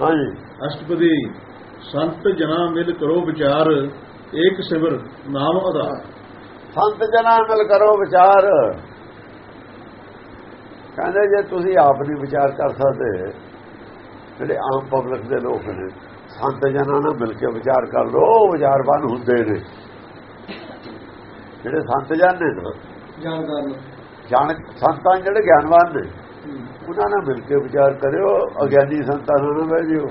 ਹਾਂਜੀ। ਅਸ਼ਟਪਦੀ ਸੰਤ ਜਨਾ ਮਿਲ ਕਰੋ ਵਿਚਾਰ ਏਕ ਸਿਮਰ ਨਾਮ ਆਧਾਰ। ਸੰਤ ਜਨਾਂ ਨਾਲ ਕਰੋ ਵਿਚਾਰ। ਕਹਿੰਦੇ ਜੇ ਤੁਸੀਂ ਆਪ ਨਹੀਂ ਵਿਚਾਰ ਕਰ ਸਕਦੇ ਜਿਹੜੇ ਆਮ ਪਬਲਿਕ ਦੇ ਲੋਕ ਨੇ ਸੰਤ ਜਨਾਂ ਨਾਲ ਮਿਲ ਕੇ ਵਿਚਾਰ ਕਰ ਲੋ ਵਿਚਾਰਵਾਨ ਹੁੰਦੇ ਨੇ। ਜਿਹੜੇ ਸੰਤ ਜਨ ਨੇ ਨਾ ਜਾਣਕਾਰ ਨੂੰ। ਜਾਣ ਸੰਤਾਂ ਜਿਹੜੇ ਗਿਆਨਵਾਨ ਨੇ ਉਹਨਾਂ ਨਾਲ ਮਿਲ ਕੇ ਵਿਚਾਰ ਕਰਿਓ ਅਗਿਆਨੀ ਸੰਤਾਂ ਨਾਲ ਨਾ ਬਹਿ ਜਿਓ।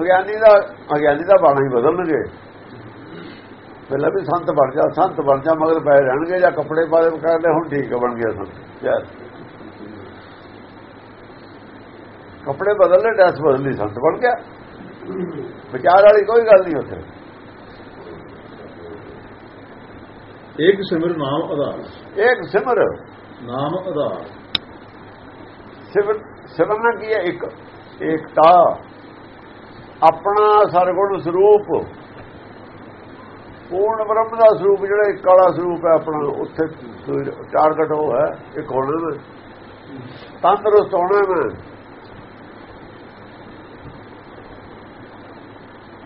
ਅਗਿਆਨੀ ਦਾ ਅਗਿਆਨੀ ਦਾ ਬਾਣਾ ਹੀ ਬਦਲਣਗੇ ਪਹਿਲਾਂ ਵੀ ਸੰਤ ਬਣ ਜਾ ਸੰਤ ਬਣ ਜਾ ਮਗਰ ਪੈ ਰਹਿਣਗੇ ਜਾਂ ਕੱਪੜੇ ਪਾਦੇ ਕਹਿੰਦੇ ਹੁਣ ਠੀਕ ਬਣ ਗਿਆ ਸੰਤ। ਯਾਰ ਕੱਪੜੇ ਬਦਲਨੇ ਡਰੈਸ ਬਦਲਣੀ ਸੰਤ ਬਣ ਗਿਆ। ਵਿਚਾਰ ਵਾਲੀ ਕੋਈ ਗੱਲ ਨਹੀਂ ਉੱਥੇ। ਏਕ ਸਿਮਰ ਨਾਮ ਆਧਾਰ। ਇੱਕ ਸਿਮਰ। ਨਾਮ ਆਧਾਰ। ਸਿਮਰਨਾ ਕੀ ਹੈ? ਇੱਕ ਏਕਤਾ। ਆਪਣਾ ਸਰਗੁਣ ਸਰੂਪ। ਪੂਰਨ ਬ੍ਰਹਮ ਦਾ ਸਰੂਪ ਜਿਹੜਾ ਇੱਕ ਵਾਲਾ ਸਰੂਪ ਹੈ ਆਪਣਾ ਉੱਥੇ ਟਾਰਗੇਟ ਉਹ ਹੈ ਇੱਕ ਹੋਣਾ ਮੈਂ ਤੰਦਰੁਸਤ ਹੋਣਾ ਮੈਂ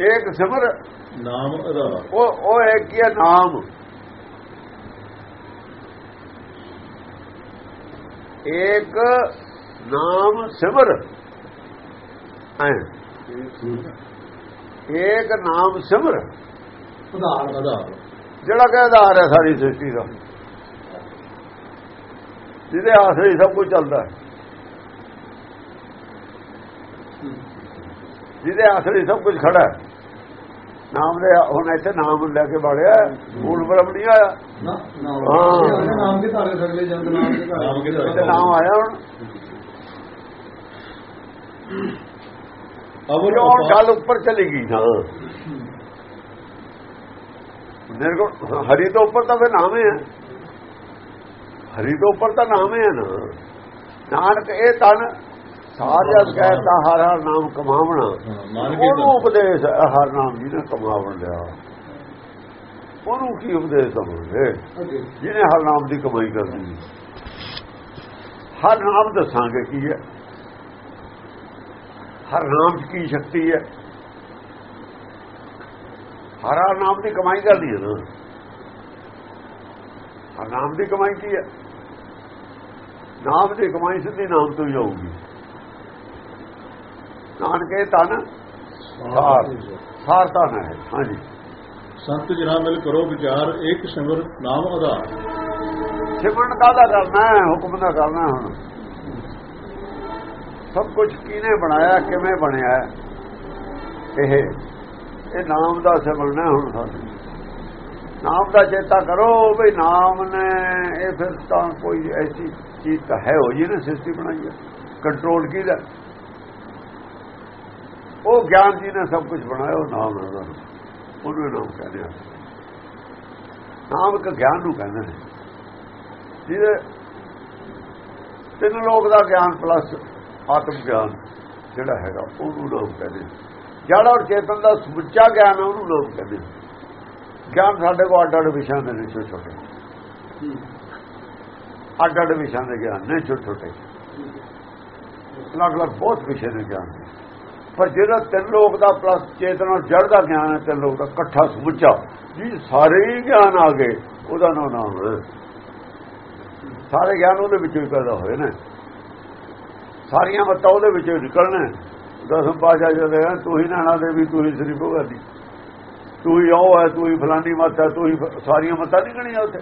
ਇੱਕ ਸਿਮਰ। ਨਾਮ ਉਹ ਉਹ ਇੱਕ ਹੀ ਹੈ ਨਾਮ। ਇੱਕ ਨਾਮ ਸਿਮਰ। ਹੈ? ਇੱਕ ਨਾਮ ਸਿਮਰ। ਆਧਾਰ ਆਧਾਰ। ਜਿਹੜਾ ਕਿ ਆਧਾਰ ਹੈ ਸਾਰੀ ਸ੍ਰਿਸ਼ਟੀ ਦਾ। ਜਿਹਦੇ ਆਸਰੇ ਸਭ ਕੁਝ ਚੱਲਦਾ ਹੈ। ਜਿਹਦੇ ਆਸਰੇ ਸਭ ਕੁਝ ਖੜਾ ਹੈ। ਨਾਮ ਦੇ ਹੁਣ ਇੱਥੇ ਨਾਮ ਲੈ ਕੇ ਬਾੜਿਆ ਮੂਲ ਬ੍ਰਹਮ ਨਹੀਂ ਆਇਆ। ਨਾ ਹਾਂ। ਨਾਮ ਕੇ ਧਾਰੇ ਸਗਲੇ ਜੰਗ ਨਾਮ ਤੇ ਨਾਮ ਆਇਆ ਹੁਣ। ਅਵਰ ਕਿਉਂ ਗੱਲ ਉੱਪਰ ਚਲੀ ਗਈ। ਹਾਂ। ਮੇਰੇ ਕੋਲ ਹਰੀ ਤੋਂ ਉੱਪਰ ਤਾਂ ਫਿਰ ਨਾਮ ਹੀ ਹਰੀ ਤੋਂ ਉੱਪਰ ਤਾਂ ਨਾਮ ਹੀ ਨਾ। ਨਾਨਕ ਇਹ ਤਨ ਸਾਰਿਆ ਕਹਿਤਾ ਹਰ ਹਰ ਨਾਮ ਕਮਾਵਣਾ। ਉਹਨੂੰ ਉਪਦੇਸ਼ ਹਰ ਨਾਮ ਜੀ ਨੇ ਕਮਾਵਣ ਲਿਆ। ਉਹਨੂੰ ਕੀ ਉਪਦੇਸ਼ ਸਮਝੇ ਜਿਹਨੇ ਹਰ ਨਾਮ ਦੀ ਕਮਾਈ ਕਰਨੀ ਹਰ ਨਾਮ ਦੱਸਾਂਗੇ ਕੀ ਹੈ। ਹਰ ਨਾਮ ਕੀ ਸ਼ਕਤੀ ਹੈ। ਹਰ ਨਾਮ ਦੀ ਕਮਾਈ ਕਰਦੀ ਹੈ ਨਾ। ਹਰ ਨਾਮ ਦੀ ਕਮਾਈ ਕੀ ਹੈ? ਨਾਮ ਦੀ ਕਮਾਈ ਸਿੱਧੀ ਨਾਮ ਤੋਂ ਹੀ ਆਊਗੀ। ਨਾਨਕੇ ਤਨ ਸਾਰ ਸਾਰ ਤਨ ਹੈ। ਹਾਂਜੀ। ਸੰਤ ਜਨਾ ਮਿਲ ਕਰੋ ਵਿਚਾਰ ਏਕ ਸਿਮਰ ਨਾਮ ਆਧਾਰ। ਸਿਮਰਨ ਕਾਹਦਾ ਕਰਨਾ ਹੁਕਮ ਦਾ ਕਰਨਾ ਹੁਣ। ਸਭ ਕੁਝ ਕਿਹਨੇ ਬਣਾਇਆ, ਕਿਵੇਂ ਬਣਿਆ? ਇਹ ਇਹ ਨਾਮ ਦਾ ਸਿਮਰਨ ਹੁਣ ਸਾਨੂੰ। ਨਾਮ ਦਾ ਚੇਤਾ ਕਰੋ ਵੀ ਨਾਮ ਨੇ, ਇਹ ਫਿਰ ਤਾਂ ਕੋਈ ਐਸੀ ਚੀਜ਼ ਤਾਂ ਹੈ ਹੋ ਜੀ ਨਾ ਸ੍ਰਿਸ਼ਟੀ ਬਣਾਈ ਹੈ। ਕੰਟਰੋਲ ਕੀਦਾ ਉਹ ਗਿਆਨ ਜੀ ਨੇ ਸਭ ਕੁਝ ਬਣਾਇਆ, ਉਹ ਨਾਮ ਹੈ ਉਹਦਾ। ਉਹਨੂੰ ਨਾਮ ਕਹਿੰਦੇ ਆ। ਨਾਮ ਇੱਕ ਗਿਆਨ ਨੂੰ ਕਹਿੰਦੇ ਨੇ। ਜਿਹਦੇ ਤਿੰਨ ਲੋਕ ਦਾ ਗਿਆਨ ਪਲੱਸ ਆਤਮ ਗਿਆਨ ਜਿਹੜਾ ਹੈਗਾ ਉਹਨੂੰ ਨਾਮ ਕਹਿੰਦੇ ਜੜ ਔਰ ਚੇਤਨ ਦਾ ਸਮੁੱਚਾ ਗਿਆਨ ਹੈ, ਉਹਨੂੰ ਨਾਮ ਕਹਿੰਦੇ ਗਿਆਨ ਸਾਡੇ ਕੋਲ ਅੱਡ ਅੱਡ ਵਿਸ਼ਿਆਂ ਦੇ ਨੇ ਛੋਟੇ ਛੋਟੇ ਅੱਡ ਅੱਡ ਵਿਸ਼ਿਆਂ ਦੇ ਗਿਆਨ ਨੇ ਛੋਟੇ ਛੋਟੇ ਅਲੱਗ ਅਲੱਗ ਬਹੁਤ ਵਿਸ਼ੇ ਨੇ ਗਿਆਨ ਦੇ। ਪਰ ਜਿਹੜਾ ਤਿੰਨ ਲੋਕ ਦਾ ਪਲੱਸ ਚੇਤਨ ਔਰ ਜੜ ਦਾ ਗਿਆਨ ਹੈ ਤਿੰਨ ਲੋਕ ਦਾ ਇਕੱਠਾ ਸਮੁੱਚਾ ਜੀ ਸਾਰੇ ਹੀ ਗਿਆਨ ਆ ਗਏ ਉਹਦਾ ਨਾਮ ਨਾਮ ਸਾਰੇ ਗਿਆਨ ਉਹਦੇ ਵਿੱਚੋਂ ਹੀ ਪੈਦਾ ਹੋਏ ਨੇ। ਸਾਰੀਆਂ ਮੱਤਾਂ ਉਹਦੇ ਵਿੱਚੋਂ ਨਿਕਲਣਾ ਦਸਮ ਪਾਸ਼ਾ ਜਦੋਂ ਹੈ ਤੂੰ ਹੀ ਨਾਣਾ ਦੇਵੀ, ਤੂੰ ਹੀ ਸ੍ਰੀ ਭਗਵਾਨੀ ਤੂੰ ਹੀ ਉਹ ਹੈ, ਤੂੰ ਹੀ ਫਲਾਨੀ ਮੱਤ ਹੈ, ਤੂੰ ਹੀ ਸਾਰੀਆਂ ਮੱਤਾਂ ਨਿਕਲੀਆਂ ਉੱਥੇ।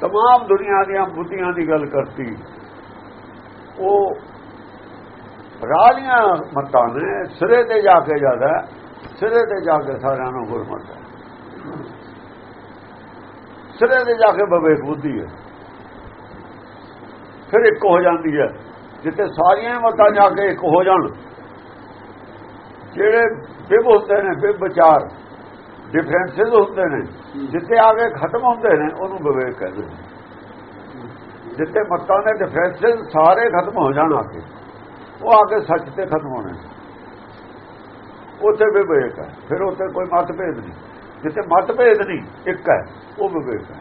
ਤਮਾਮ ਦੁਨੀਆ ਦੀਆਂ ਬੁੱਧੀਆਂ ਦੀ ਗੱਲ ਕਰਤੀ। ਉਹ ਰਾਲੀਆਂ ਮੱਤਾਂ ਨੇ, ਸਿਰੇ ਤੇ ਜਾ ਕੇ ਜ਼ਿਆਦਾ ਸਿਰੇ ਤੇ ਜਾ ਕੇ ਸਾਰਿਆਂ ਨੂੰ ਗੁਰਮਤਿ ਸਿਰੇ ਤੇ ਜਾ ਕੇ ਬਵੇਕ ਬੁੱਧੀ ਹੈ। ਫਿਰ ਇੱਕ ਹੋ ਜਾਂਦੀ ਹੈ, ਜਿੱਥੇ ਸਾਰੀਆਂ ਹੀ ਮਤਾਂ ਜਾ ਕੇ ਇੱਕ ਹੋ ਜਾਣ। ਜਿਹੜੇ ਬਿਬ ਹੁੰਦੇ ਨੇ, ਬਿਬ ਵਿਚਾਰ ਡਿਫਰੈਂਸਸ ਹੁੰਦੇ ਨੇ, ਜਿੱਥੇ ਆ ਕੇ ਖਤਮ ਹੁੰਦੇ ਨੇ, ਉਹਨੂੰ ਵਿਵੇਕ ਕਹਿੰਦੇ ਨੇ। ਜਿੱਥੇ ਮਤਾਂ ਦੇ ਡਿਫਰੈਂਸਸ ਸਾਰੇ ਖਤਮ ਹੋ ਜਾਣ ਆ ਕੇ, ਉਹ ਆ ਕੇ ਸੱਚ ਤੇ ਖਤਮ ਹੋਣੇ। ਉੱਥੇ ਵਿਵੇਕ ਹੈ, ਫਿਰ ਉੱਥੇ ਕੋਈ ਮਤਭੇਦ ਨਹੀਂ। ਜਿੱਥੇ ਮਤਭੇਦ ਨਹੀਂ, ਇੱਕ ਹੈ, ਉਹ ਵਿਵੇਕ ਹੈ।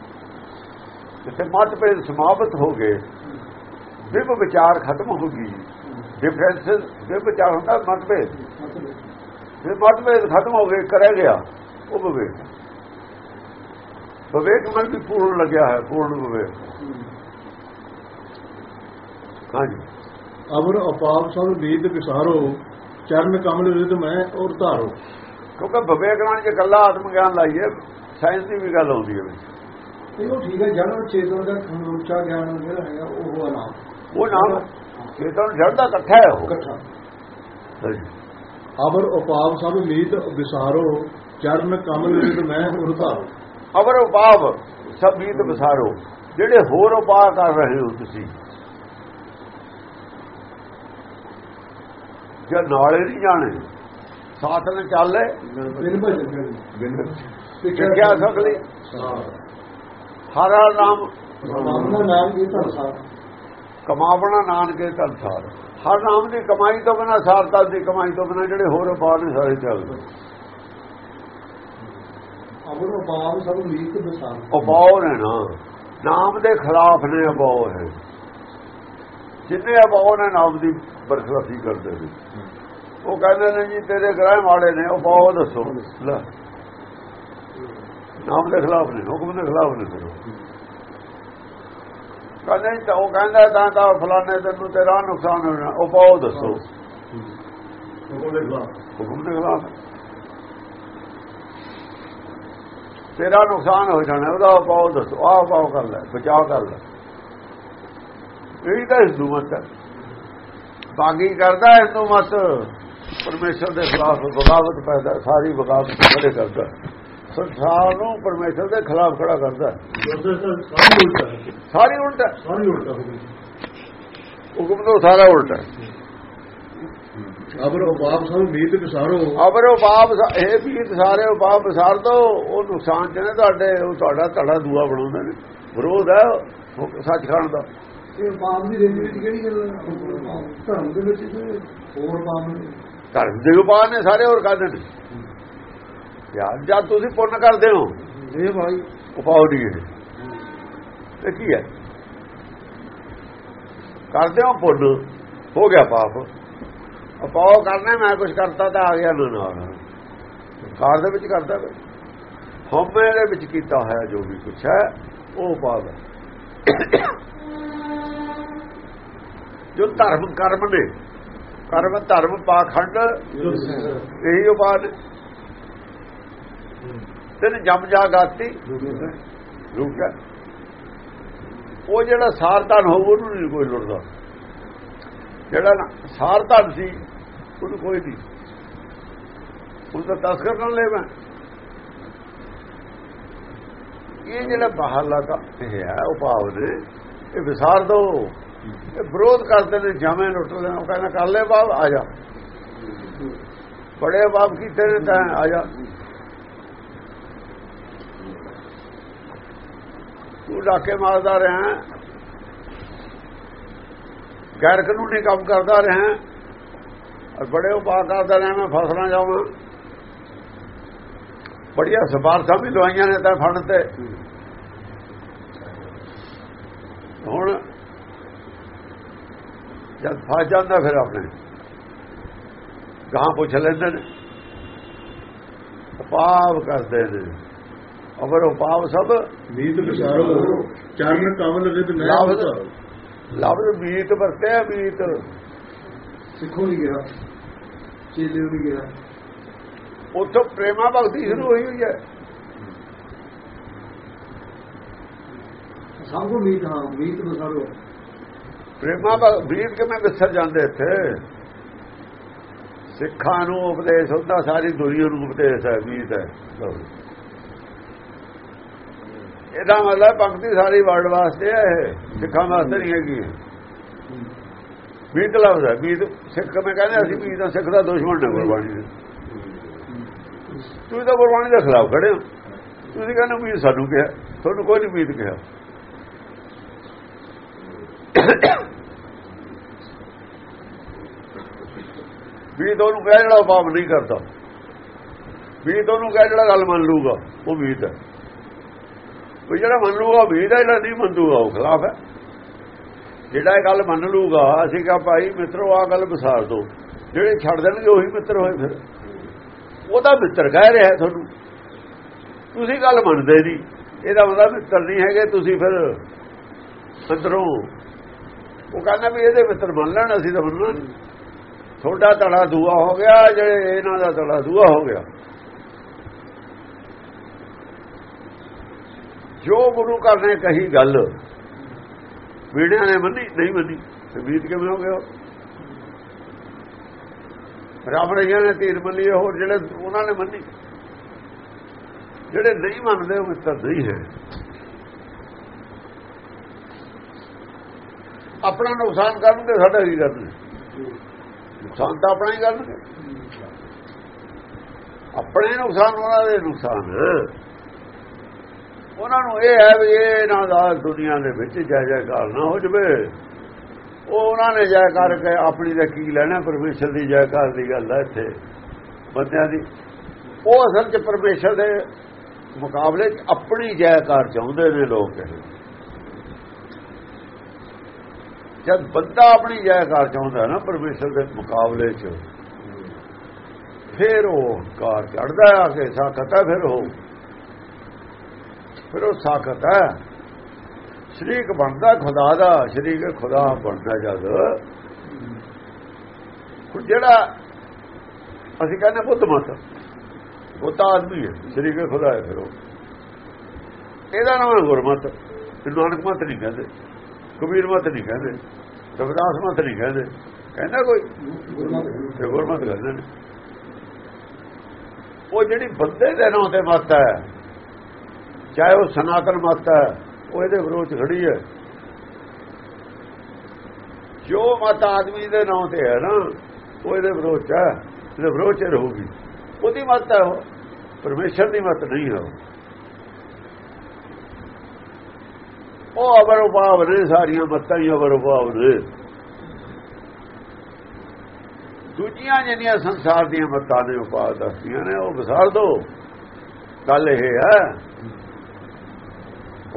ਜਿੱਥੇ ਮਤਭੇਦ ਸਮਾਪਤ ਹੋ ਗਏ ਵਿਭ ਵਿਚਾਰ ਖਤਮ ਹੋ ਗਈ। ਡਿਫਰੈਂਸਸ ਵਿਭ ਵਿਚਾਰ ਹੁੰਦਾ ਮਤਭੇਦ ਫਿਰ ਮਤਭੇਦ ਖਤਮ ਹੋ ਗਏ ਕਰਿਆ ਗਿਆ ਉਹ ਵਿਵੇਕ। ਵਿਵੇਕ ਮਨ ਵੀ ਪੂਰਨ ਲੱਗਿਆ ਹੈ ਪੂਰਨ ਵਿਵੇਕ। ਹਾਂਜੀ। ਅਵਰ ਅਪਾਪ ਸਭ ਨੀਤ ਵਿਸਾਰੋ ਚਰਨ ਕਮਲ ਰਿਦ ਮੈਂ ਔਰ ਧਾਰੋ। ਕਿਉਂਕਿ ਵਿਵੇਕ ਨਾਲ ਜੇ ਗੱਲਾਂ ਆਤਮ ਗਿਆਨ ਲਾਈਏ ਸਾਇੰਸ ਦੀ ਵੀ ਗੱਲ ਆਉਂਦੀ ਹੈ ਇਹ ਉਹ ਠੀਕ ਹੈ ਜਨਮ ਚੇਤਨ ਦਾ ਖੰਡੂਚਾ ਗਿਆਨ ਜਿਹੜਾ ਹੈਗਾ ਉਹ ਨਾਮ ਉਹ ਨਾਮ ਚੇਤਨ ਜੜ ਦਾ ਇਕੱਠਾ ਹੈ ਉਹ। ਅਵਰ ਅਪਾਪ ਸਭ ਨੀਤ ਵਿਸਾਰੋ ਚਰਨ ਕਮਲ ਰਿਦ ਮੈਂ ਔਰ ਧਾਰੋ ਅਵਰ ਉਪਾਵ ਸਭ ਮੀਤ ਵਿਸਾਰੋ। ਜਿਹੜੇ ਹੋਰ ਉਪਾਅ ਕਰ ਰਹੇ ਹੋ ਤੁਸੀਂ। ਜੇ ਨਾਲੇ ਨਹੀਂ ਜਾਣੇ। ਸਾਥ ਨਾਲ ਚੱਲੇ ਬਿਨ ਭਜਨ ਕਿਆ ਸਕਲੀ ਹਰ ਹਰ ਨਾਮ। ਨਾਮ ਨਾਮ ਇਹ ਕਮਾਵਣਾ ਨਾਨਕੇ ਧਨਸਾਰ ਹਰ ਨਾਮ ਦੀ ਕਮਾਈ ਤੋਂ ਬਿਨਾ ਸਾਰਤਾ ਦੀ ਕਮਾਈ ਤੋਂ ਬਿਨਾ ਜਿਹੜੇ ਹੋਰ ਉਪਾਅ ਨੇ ਸਾਰੇ ਚੱਲਦੇ ਅਵਰ ਬਾਬ ਸਭ ਨੀਤ ਬਸਾਰ ਉਪਾਅ ਨੇ ਨਾ। ਨਾਮ ਦੇ ਖਿਲਾਫ ਨੇ ਉਪਾਅ ਹੈ ਜਿੰਨੇ ਉਪਾਅ ਨੇ ਨਾਮ ਦੀ ਬਰਖਲਾਫੀ ਕਰਦੇ ਨੇ। ਉਹ ਕਹਿੰਦੇ ਨੇ ਜੀ ਤੇਰੇ ਗ੍ਰਹਿ ਮਾੜੇ ਨੇ ਉਪਾਅ ਦੱਸੋ। ਨਾਮ ਦੇ ਖਿਲਾਫ ਨੇ ਹੁਕਮ ਦੇ ਖਿਲਾਫ ਨੇ। ਕਹਿੰਦੇ ਤਾਂ ਉਹ ਕਹਿੰਦਾ ਤਾਂ ਤਾਂ ਫਲਾਣੇ ਤੈਨੂੰ ਤੇਰਾ ਨੁਕਸਾਨ ਹੋਣਾ। ਉਪਾਅ ਦੱਸੋ। ਹੁਕਮ ਦੇ ਖਿਲਾਫ। ਤੇਰਾ ਨੁਕਸਾਨ ਹੋ ਜਾਣਾ ਉਹਦਾ ਉਪਾਅ ਦੱਸੋ। ਆਹ ਉਪਾਅ ਕਰ ਲੈ ਬਚਾਅ ਕਰ ਲੈ। ਇਹ ਤਾਂ ਹਿੰਦੂ ਮਤ ਹੈ। ਬਾਗੀ ਕਰਦਾ ਹਿੰਦੂ ਮਤ। ਪਰਮੇਸ਼ਰ ਦੇ ਖਿਲਾਫ ਬਗਾਵਤ ਪੈਦਾ ਸਾਰੀ ਬਗਾਵਤ ਖੜੇ ਕਰਦਾ। ਸੰਸਾਰ ਨੂੰ ਪਰਮੇਸ਼ਰ ਦੇ ਖਿਲਾਫ ਖੜਾ ਕਰਦਾ ਸਾਰੀ ਉਲਟਾ ਹੈ। ਸਾਰੀ ਉਲਟਾ ਹੁਕਮ ਤੋਂ ਸਾਰਾ ਉਲਟਾ ਅਵਰ ਅਪਾਪ ਸਭ ਨੀਤ ਵਿਸਾਰੋ। ਅਬਰ ਬਾਪ ਇਹ ਵੀ ਸਾਰੇ ਉਹ ਬਾਪ ਵਿਸਾਰ ਦੋ ਉਹ ਨੁਕਸਾਨ ਚ ਨੇ ਤੁਹਾਡੇ ਉਹ ਤੁਹਾਡਾ ਧੜਾ ਦੂਆ ਬਣਾਉਂਦੇ ਨੇ। ਵਿਰੋਧ ਹੈ ਉਹ ਸੱਚਖੰਡ ਦਾ। ਇਹ ਬਾਬ ਦੀ ਰੇਂਜ ਵਿੱਚ ਕਿਹੜੀ ਗੱਲ ਹੈ? ਧਰਮ ਦੇ ਵਿੱਚ ਤੇ ਹੋਰ ਬਾਬ ਨੇ। ਧਰਮ ਦੇ ਉਪਾਅ ਨੇ ਸਾਰੇ ਹੋਰ ਕਾਹਦੇ ਨੇ? ਯਾਰ ਜਦ ਤੁਸੀਂ ਪੁੰਨ ਕਰਦੇ ਹੋ? ਇਹ ਭਾਈ। ਉਪਾਅ ਨਹੀਂ ਇਹ। ਤੇ ਕੀ ਹੈ? ਕਰਦੇ ਹੋ ਪੁੰਨ? ਹੋ ਗਿਆ ਪਾਪ। ਉਪਾਅ ਕਰਨਾ ਮੈਂ ਕੁਝ ਕਰਤਾ ਤਾਂ ਆ ਗਿਆ ਨਾ ਨਾਲ। ਕਾਰ ਦੇ ਵਿੱਚ ਕਰਦਾ ਵੇ ਹਉਮੈ ਦੇ ਵਿੱਚ ਕੀਤਾ ਹੋਇਆ ਜੋ ਵੀ ਕੁਛ ਹੈ ਉਹ ਪਾਪ ਹੈ। ਜੋ ਧਰਮ ਕਰਮ ਨੇ ਕਰਮ ਧਰਮ ਪਾਖੰਡ ਇਹੀ ਉਪਾਅ ਨੇ। ਤੈਨੂੰ ਜਮ ਜਾ ਗਾਤੀ ਰੂਪ ਉਹ ਜਿਹੜਾ ਸਾਰਧਨ ਹੋਊ, ਉਹਨੂੰ ਨਹੀਂ ਕੋਈ ਲੁੱਟਦਾ। ਜਿਹੜਾ ਨਾ ਸਾਰਧਨ ਸੀ, ਉਹਨੂੰ ਕੋਈ ਨਹੀਂ ਉਹ ਤਾਂ ਤਸਕਰ ਨਾਲ ਲੈਵਾ ਇਹ ਜਿਹੜਾ ਬਾਹਰਲਾ ਦਾ ਇਹ ਹੈ ਉਪਾਅ ਨੇ, ਇਹ ਵਿਸਾਰ ਦੋ। ਇਹ ਵਿਰੋਧ ਕਰਦੇ ਨੇ, ਜਾਵੇਂ ਲੁੱਟ ਲੈਣਾ। ਉਹ ਕਹਿੰਦਾ, ਕਰ ਲੈ ਬਾਬ ਆ ਜਾ। ਬੜੇ ਬਾਪ ਕੀ ਤੇਰੇ ਤਾਂ, ਆ ਜਾ। ਤੂੰ ਡਾਕੇ ਮਾਰਦਾ ਰਿਹਾ ਗੈਰ ਕਾਨੂੰਨੀ ਕੰਮ ਕਰਦਾ ਰਿਹਾ ਔਰ ਬੜੇ ਉਪਾਅ ਕਰਦਾ ਰਿਹਾ ਮੈਂ ਫਸਣਾ ਜਾਵਾਂ ਬੜੀਆਂ ਸਬਾਰਥਾਂ ਵੀ ਲਵਾਈਆਂ ਨੇ ਤਾਂ ਫੜ ਤੇ। ਹੁਣ ਜਦ ਫਸ ਜਾਂਦਾ ਫਿਰ ਆਪਣੇ। ਗਾਂ ਪੁੱਛ ਲੈਂਦੇ ਨੇ। ਉਪਾਅ ਕਰਦੇ ਨੇ। ਅਵਰ ਉਪਾਅ ਸਭ। ਨੀਤ ਵਿਸਾਰੋ ਚਰਨ ਕਮਲ ਰਿਦ ਮੈਂ ਲਫ਼ਜ਼- ਮੀਤ ਵਰਤਿਆ ਮੀਤ। ਸਿੱਖੋ ਨਹੀਂ ਗਿਆ ਚੇਲੇ ਨਹੀਂ ਗਿਆ। ਉੱਥੋਂ ਪ੍ਰੇਮਾ ਭਗਤੀ ਸ਼ੁਰੂ ਹੋਈ ਹੋਈ ਹੈ। ਸਭ ਨੂੰ ਮੀਤ ਹਾਂ ਮੀਤ ਬਸਾਰੋ ਪ੍ਰੇਮਾ ਭਗ- ਵੀਰ ਕਿਵੇਂ ਵਿਸਰ ਜਾਂਦੇ ਇੱਥੇ? ਸਿੱਖਾਂ ਨੂੰ ਉਪਦੇਸ਼ ਹੁੰਦਾ ਸਾਰੀ ਦੁਨੀਆ ਨੂੰ ਉਪਦੇਸ਼ ਹੈ ਮੀਤ ਹੈ। ਇਹਦਾ ਮਤਲਬ ਪੰਕਤੀ ਸਾਰੀ ਵਰਲਡ ਵਾਸਤੇ ਹੈ ਇਹ, ਸਿੱਖਾਂ ਵਾਸਤੇ ਨਹੀਂ ਹੈਗੀ। ਬੀਤ ਲਫ਼ਜ਼ ਹੈ ਮੀਤ ਸਿੱਖ, ਮੈਂ ਕਹਿੰਦੇ ਅਸੀਂ ਮੀਤ ਦਾ ਸਿੱਖ ਦਾ ਦੁਸ਼ਮਣ ਨੇ ਗੁਰਬਾਣੀ ਦੇ। ਤੁਸੀਂ ਤਾਂ ਗੁਰਬਾਣੀ ਦੇ ਖਿਲਾਫ ਖੜੇ ਹੋ। ਤੁਸੀਂ ਕਹਿੰਦੇ ਮੀਤ ਸਾਨੂੰ ਕਿਹਾ, ਤੁਹਾਨੂੰ ਕੋਈ ਨਹੀਂ ਬੀਤ ਕਿਹਾ। ਵੀ ਤੁਹਾਨੂੰ ਕਹਿ ਜਿਹੜਾ ਪਾਪ ਨਹੀਂ ਕਰਦਾ। ਵੀ ਤੁਹਾਨੂੰ ਕਹਿ ਜਿਹੜਾ ਗੱਲ ਮੰਨ ਲੂਗਾ ਉਹ ਬੀਤ ਹੈ। ਵੀ ਜਿਹੜਾ ਮੰਨ ਲੂਗਾ ਉਹ ਹੈ ਜਿਹੜਾ ਨਹੀਂ ਮੰਨੂਗਾ ਉਹ ਖਿਲਾਫ ਹੈ। ਜਿਹੜਾ ਇਹ ਗੱਲ ਮੰਨ ਲੂਗਾ ਅਸੀਂ ਕਹਾਂ ਭਾਈ ਮਿੱਤਰੋ ਆ ਗੱਲ ਵਿਸਾਰ ਦੋ ਜਿਹੜੇ ਛੱਡ ਦੇਣਗੇ, ਉਹੀ ਮਿੱਤਰ ਹੋਏ ਫਿਰ। ਉਹਦਾ ਮਿੱਤਰ ਕਹਿ ਰਿਹਾ ਤੁਹਾਨੂੰ। ਤੁਸੀਂ ਗੱਲ ਮੰਨਦੇ ਨਹੀਂ। ਇਹਦਾ ਮਤਲਬ ਮਿੱਤਰ ਨਹੀਂ ਹੈਗੇ, ਤੁਸੀਂ ਫਿਰ ਅੰਦਰੋਂ। ਉਹ ਕਹਿੰਦਾ ਵੀ ਇਹਦੇ ਮਿੱਤਰ ਮੰਨ ਲੈਣ, ਅਸੀਂ ਤਾਂ ਮੰਨਣਾ ਨਹੀਂ ਤੁਹਾਡਾ ਤੜਾ ਦੂਆ ਹੋ ਗਿਆ, ਜਿਹੜੇ ਇਹਨਾਂ ਦਾ ਤੜਾ ਦੂਆ ਹੋ ਗਿਆ। ਜੋ ਗੁਰੂ ਘਰ ਨੇ ਕਹੀ ਗੱਲ। ਵੀੜਿਆਂ ਨੇ ਮੰਨੀ, ਨਹੀਂ ਮੰਨੀ। ਤੇ ਵੀਤ ਕਿਵੇਂ ਹੋ ਗਿਆ ਰੱਬ ਰਈਆਂ ਨੇ ਤੀਰ ਮੰਨੀ ਹੋਰ ਜਿਹੜੇ ਉਹਨਾਂ ਨੇ ਮੰਨੀ। ਜਿਹੜੇ ਨਹੀਂ ਮੰਨਦੇ, ਉਹ ਮਿੱਤਰ ਨਹੀਂ ਹੈ। ਆਪਣਾ ਨੁਕਸਾਨ ਕਰਨਗੇ, ਸਾਡਾ ਹੀ ਕਰਨਗੇ? ਨੁਕਸਾਨ ਤਾਂ ਆਪਣਾ ਹੀ ਕਰਨਗੇ। ਆਪਣੇ ਨੁਕਸਾਨ, ਉਹਨਾਂ ਦੇ ਨੁਕਸਾਨ। ਉਹਨਾਂ ਨੂੰ ਇਹ ਹੈ ਵੀ ਇਹਨਾਂ ਦਾ ਦੁਨੀਆ ਦੇ ਵਿੱਚ ਜੈ ਜੈਕਾਰ ਨਾ ਹੋ ਜਵੇ। ਉਹ ਉਹਨਾਂ ਨੇ ਜੈ ਕਰਕੇ ਆਪਣੀ ਦਾ ਕੀ ਲੈਣਾ, ਪਰਮੇਸ਼ਰ ਦੀ ਜੈਕਾਰ ਦੀ ਗੱਲ ਹੈ ਇੱਥੇ। ਬੰਦਿਆਂ ਦੀ। ਉਹ ਅਸਲ 'ਚ ਪਰਮੇਸ਼ਰ ਦੇ ਮੁਕਾਬਲੇ 'ਚ ਆਪਣੀ ਜੈਕਾਰ ਚਾਹੁੰਦੇ ਨੇ ਲੋਕ ਇਹ। ਜਦ ਬੰਦਾ ਆਪਣੀ ਜੈਕਾਰ ਚਾਹੁੰਦਾ ਨਾ ਪਰਮੇਸ਼ਰ ਦੇ ਮੁਕਾਬਲੇ 'ਚ, ਫਿਰ ਉਹ ਕਾਰ ਚੜਦਾ ਆ ਕੇ ਸਾਖਤ ਫਿਰ ਉਹ ਫਿਰ ਉਹ ਸਾਖਤ ਹੈ। ਸ਼ਰੀਕ ਬਣਦਾ ਖੁਦਾ ਦਾ ਸ਼ਰੀਕ ਖੁਦਾ ਬਣਦਾ ਜਦ। ਹੁਣ ਜਿਹੜਾ ਅਸੀਂ ਕਹਿੰਦੇ ਬੁੱਧ ਮਤ ਬੁੱਧ ਆਦਮੀ ਹੈ ਸ਼ਰੀਕ ਖੁਦਾ ਹੈ ਫਿਰ ਉਹ। ਇਹਦਾ ਨਾਮ ਗੁਰਮਤ ਨਾਨਕ ਮਤ ਨਹੀਂ ਕਹਿੰਦੇ ਕਬੀਰ ਮਤ ਨਹੀਂ ਕਹਿੰਦੇ ਰਵਿਦਾਸ ਮਤ ਨਹੀਂ ਕਹਿੰਦੇ। ਕਹਿੰਦਾ ਕੋਈ? ਤੇ ਗੁਰਮਤ ਕਹਿੰਦੇ ਨੇ। ਉਹ ਜਿਹੜੀ ਬੰਦੇ ਦੇ ਨਾਂ ਤੇ ਮਤ ਹੈ ਚਾਹੇ ਉਹ ਸਨਾਤਨ ਮਤ ਹੈ, ਉਹ ਇਹਦੇ ਵਿਰੋਧ ਖੜੀ ਹੈ। ਜੋ ਮਤ ਆਦਮੀ ਦੇ ਨਾਂ ਤੇ ਹੈ ਨਾ, ਉਹ ਇਹਦੇ ਵਿਰੋਧ ਚ ਹੈ, ਇਹਦੇ ਵਿਰੋਧ ਚ ਰਹੂਗੀ। ਉਹਦੀ ਮਤ ਹੈ ਉਹ, ਪਰਮੇਸ਼ਰ ਦੀ ਮਤ ਨਹੀਂ ਹੈ ਉਹ ਅਵਰ ਉਪਾਵ ਨੇ, ਸਾਰੀਆਂ ਮਤਾਂ ਹੀ ਅਵਰ ਉਪਾਵ ਨੇ। ਦੂਜੀਆਂ ਜਿਹੜੀਆਂ ਸੰਸਾਰ ਦੀਆਂ ਮਤਾਂ ਨੇ, ਉਪਾਅ ਦੱਸਦੀਆਂ ਨੇ, ਉਹ ਵਿਸਾਰ ਦੋ। ਗੱਲ ਇਹ ਹੈ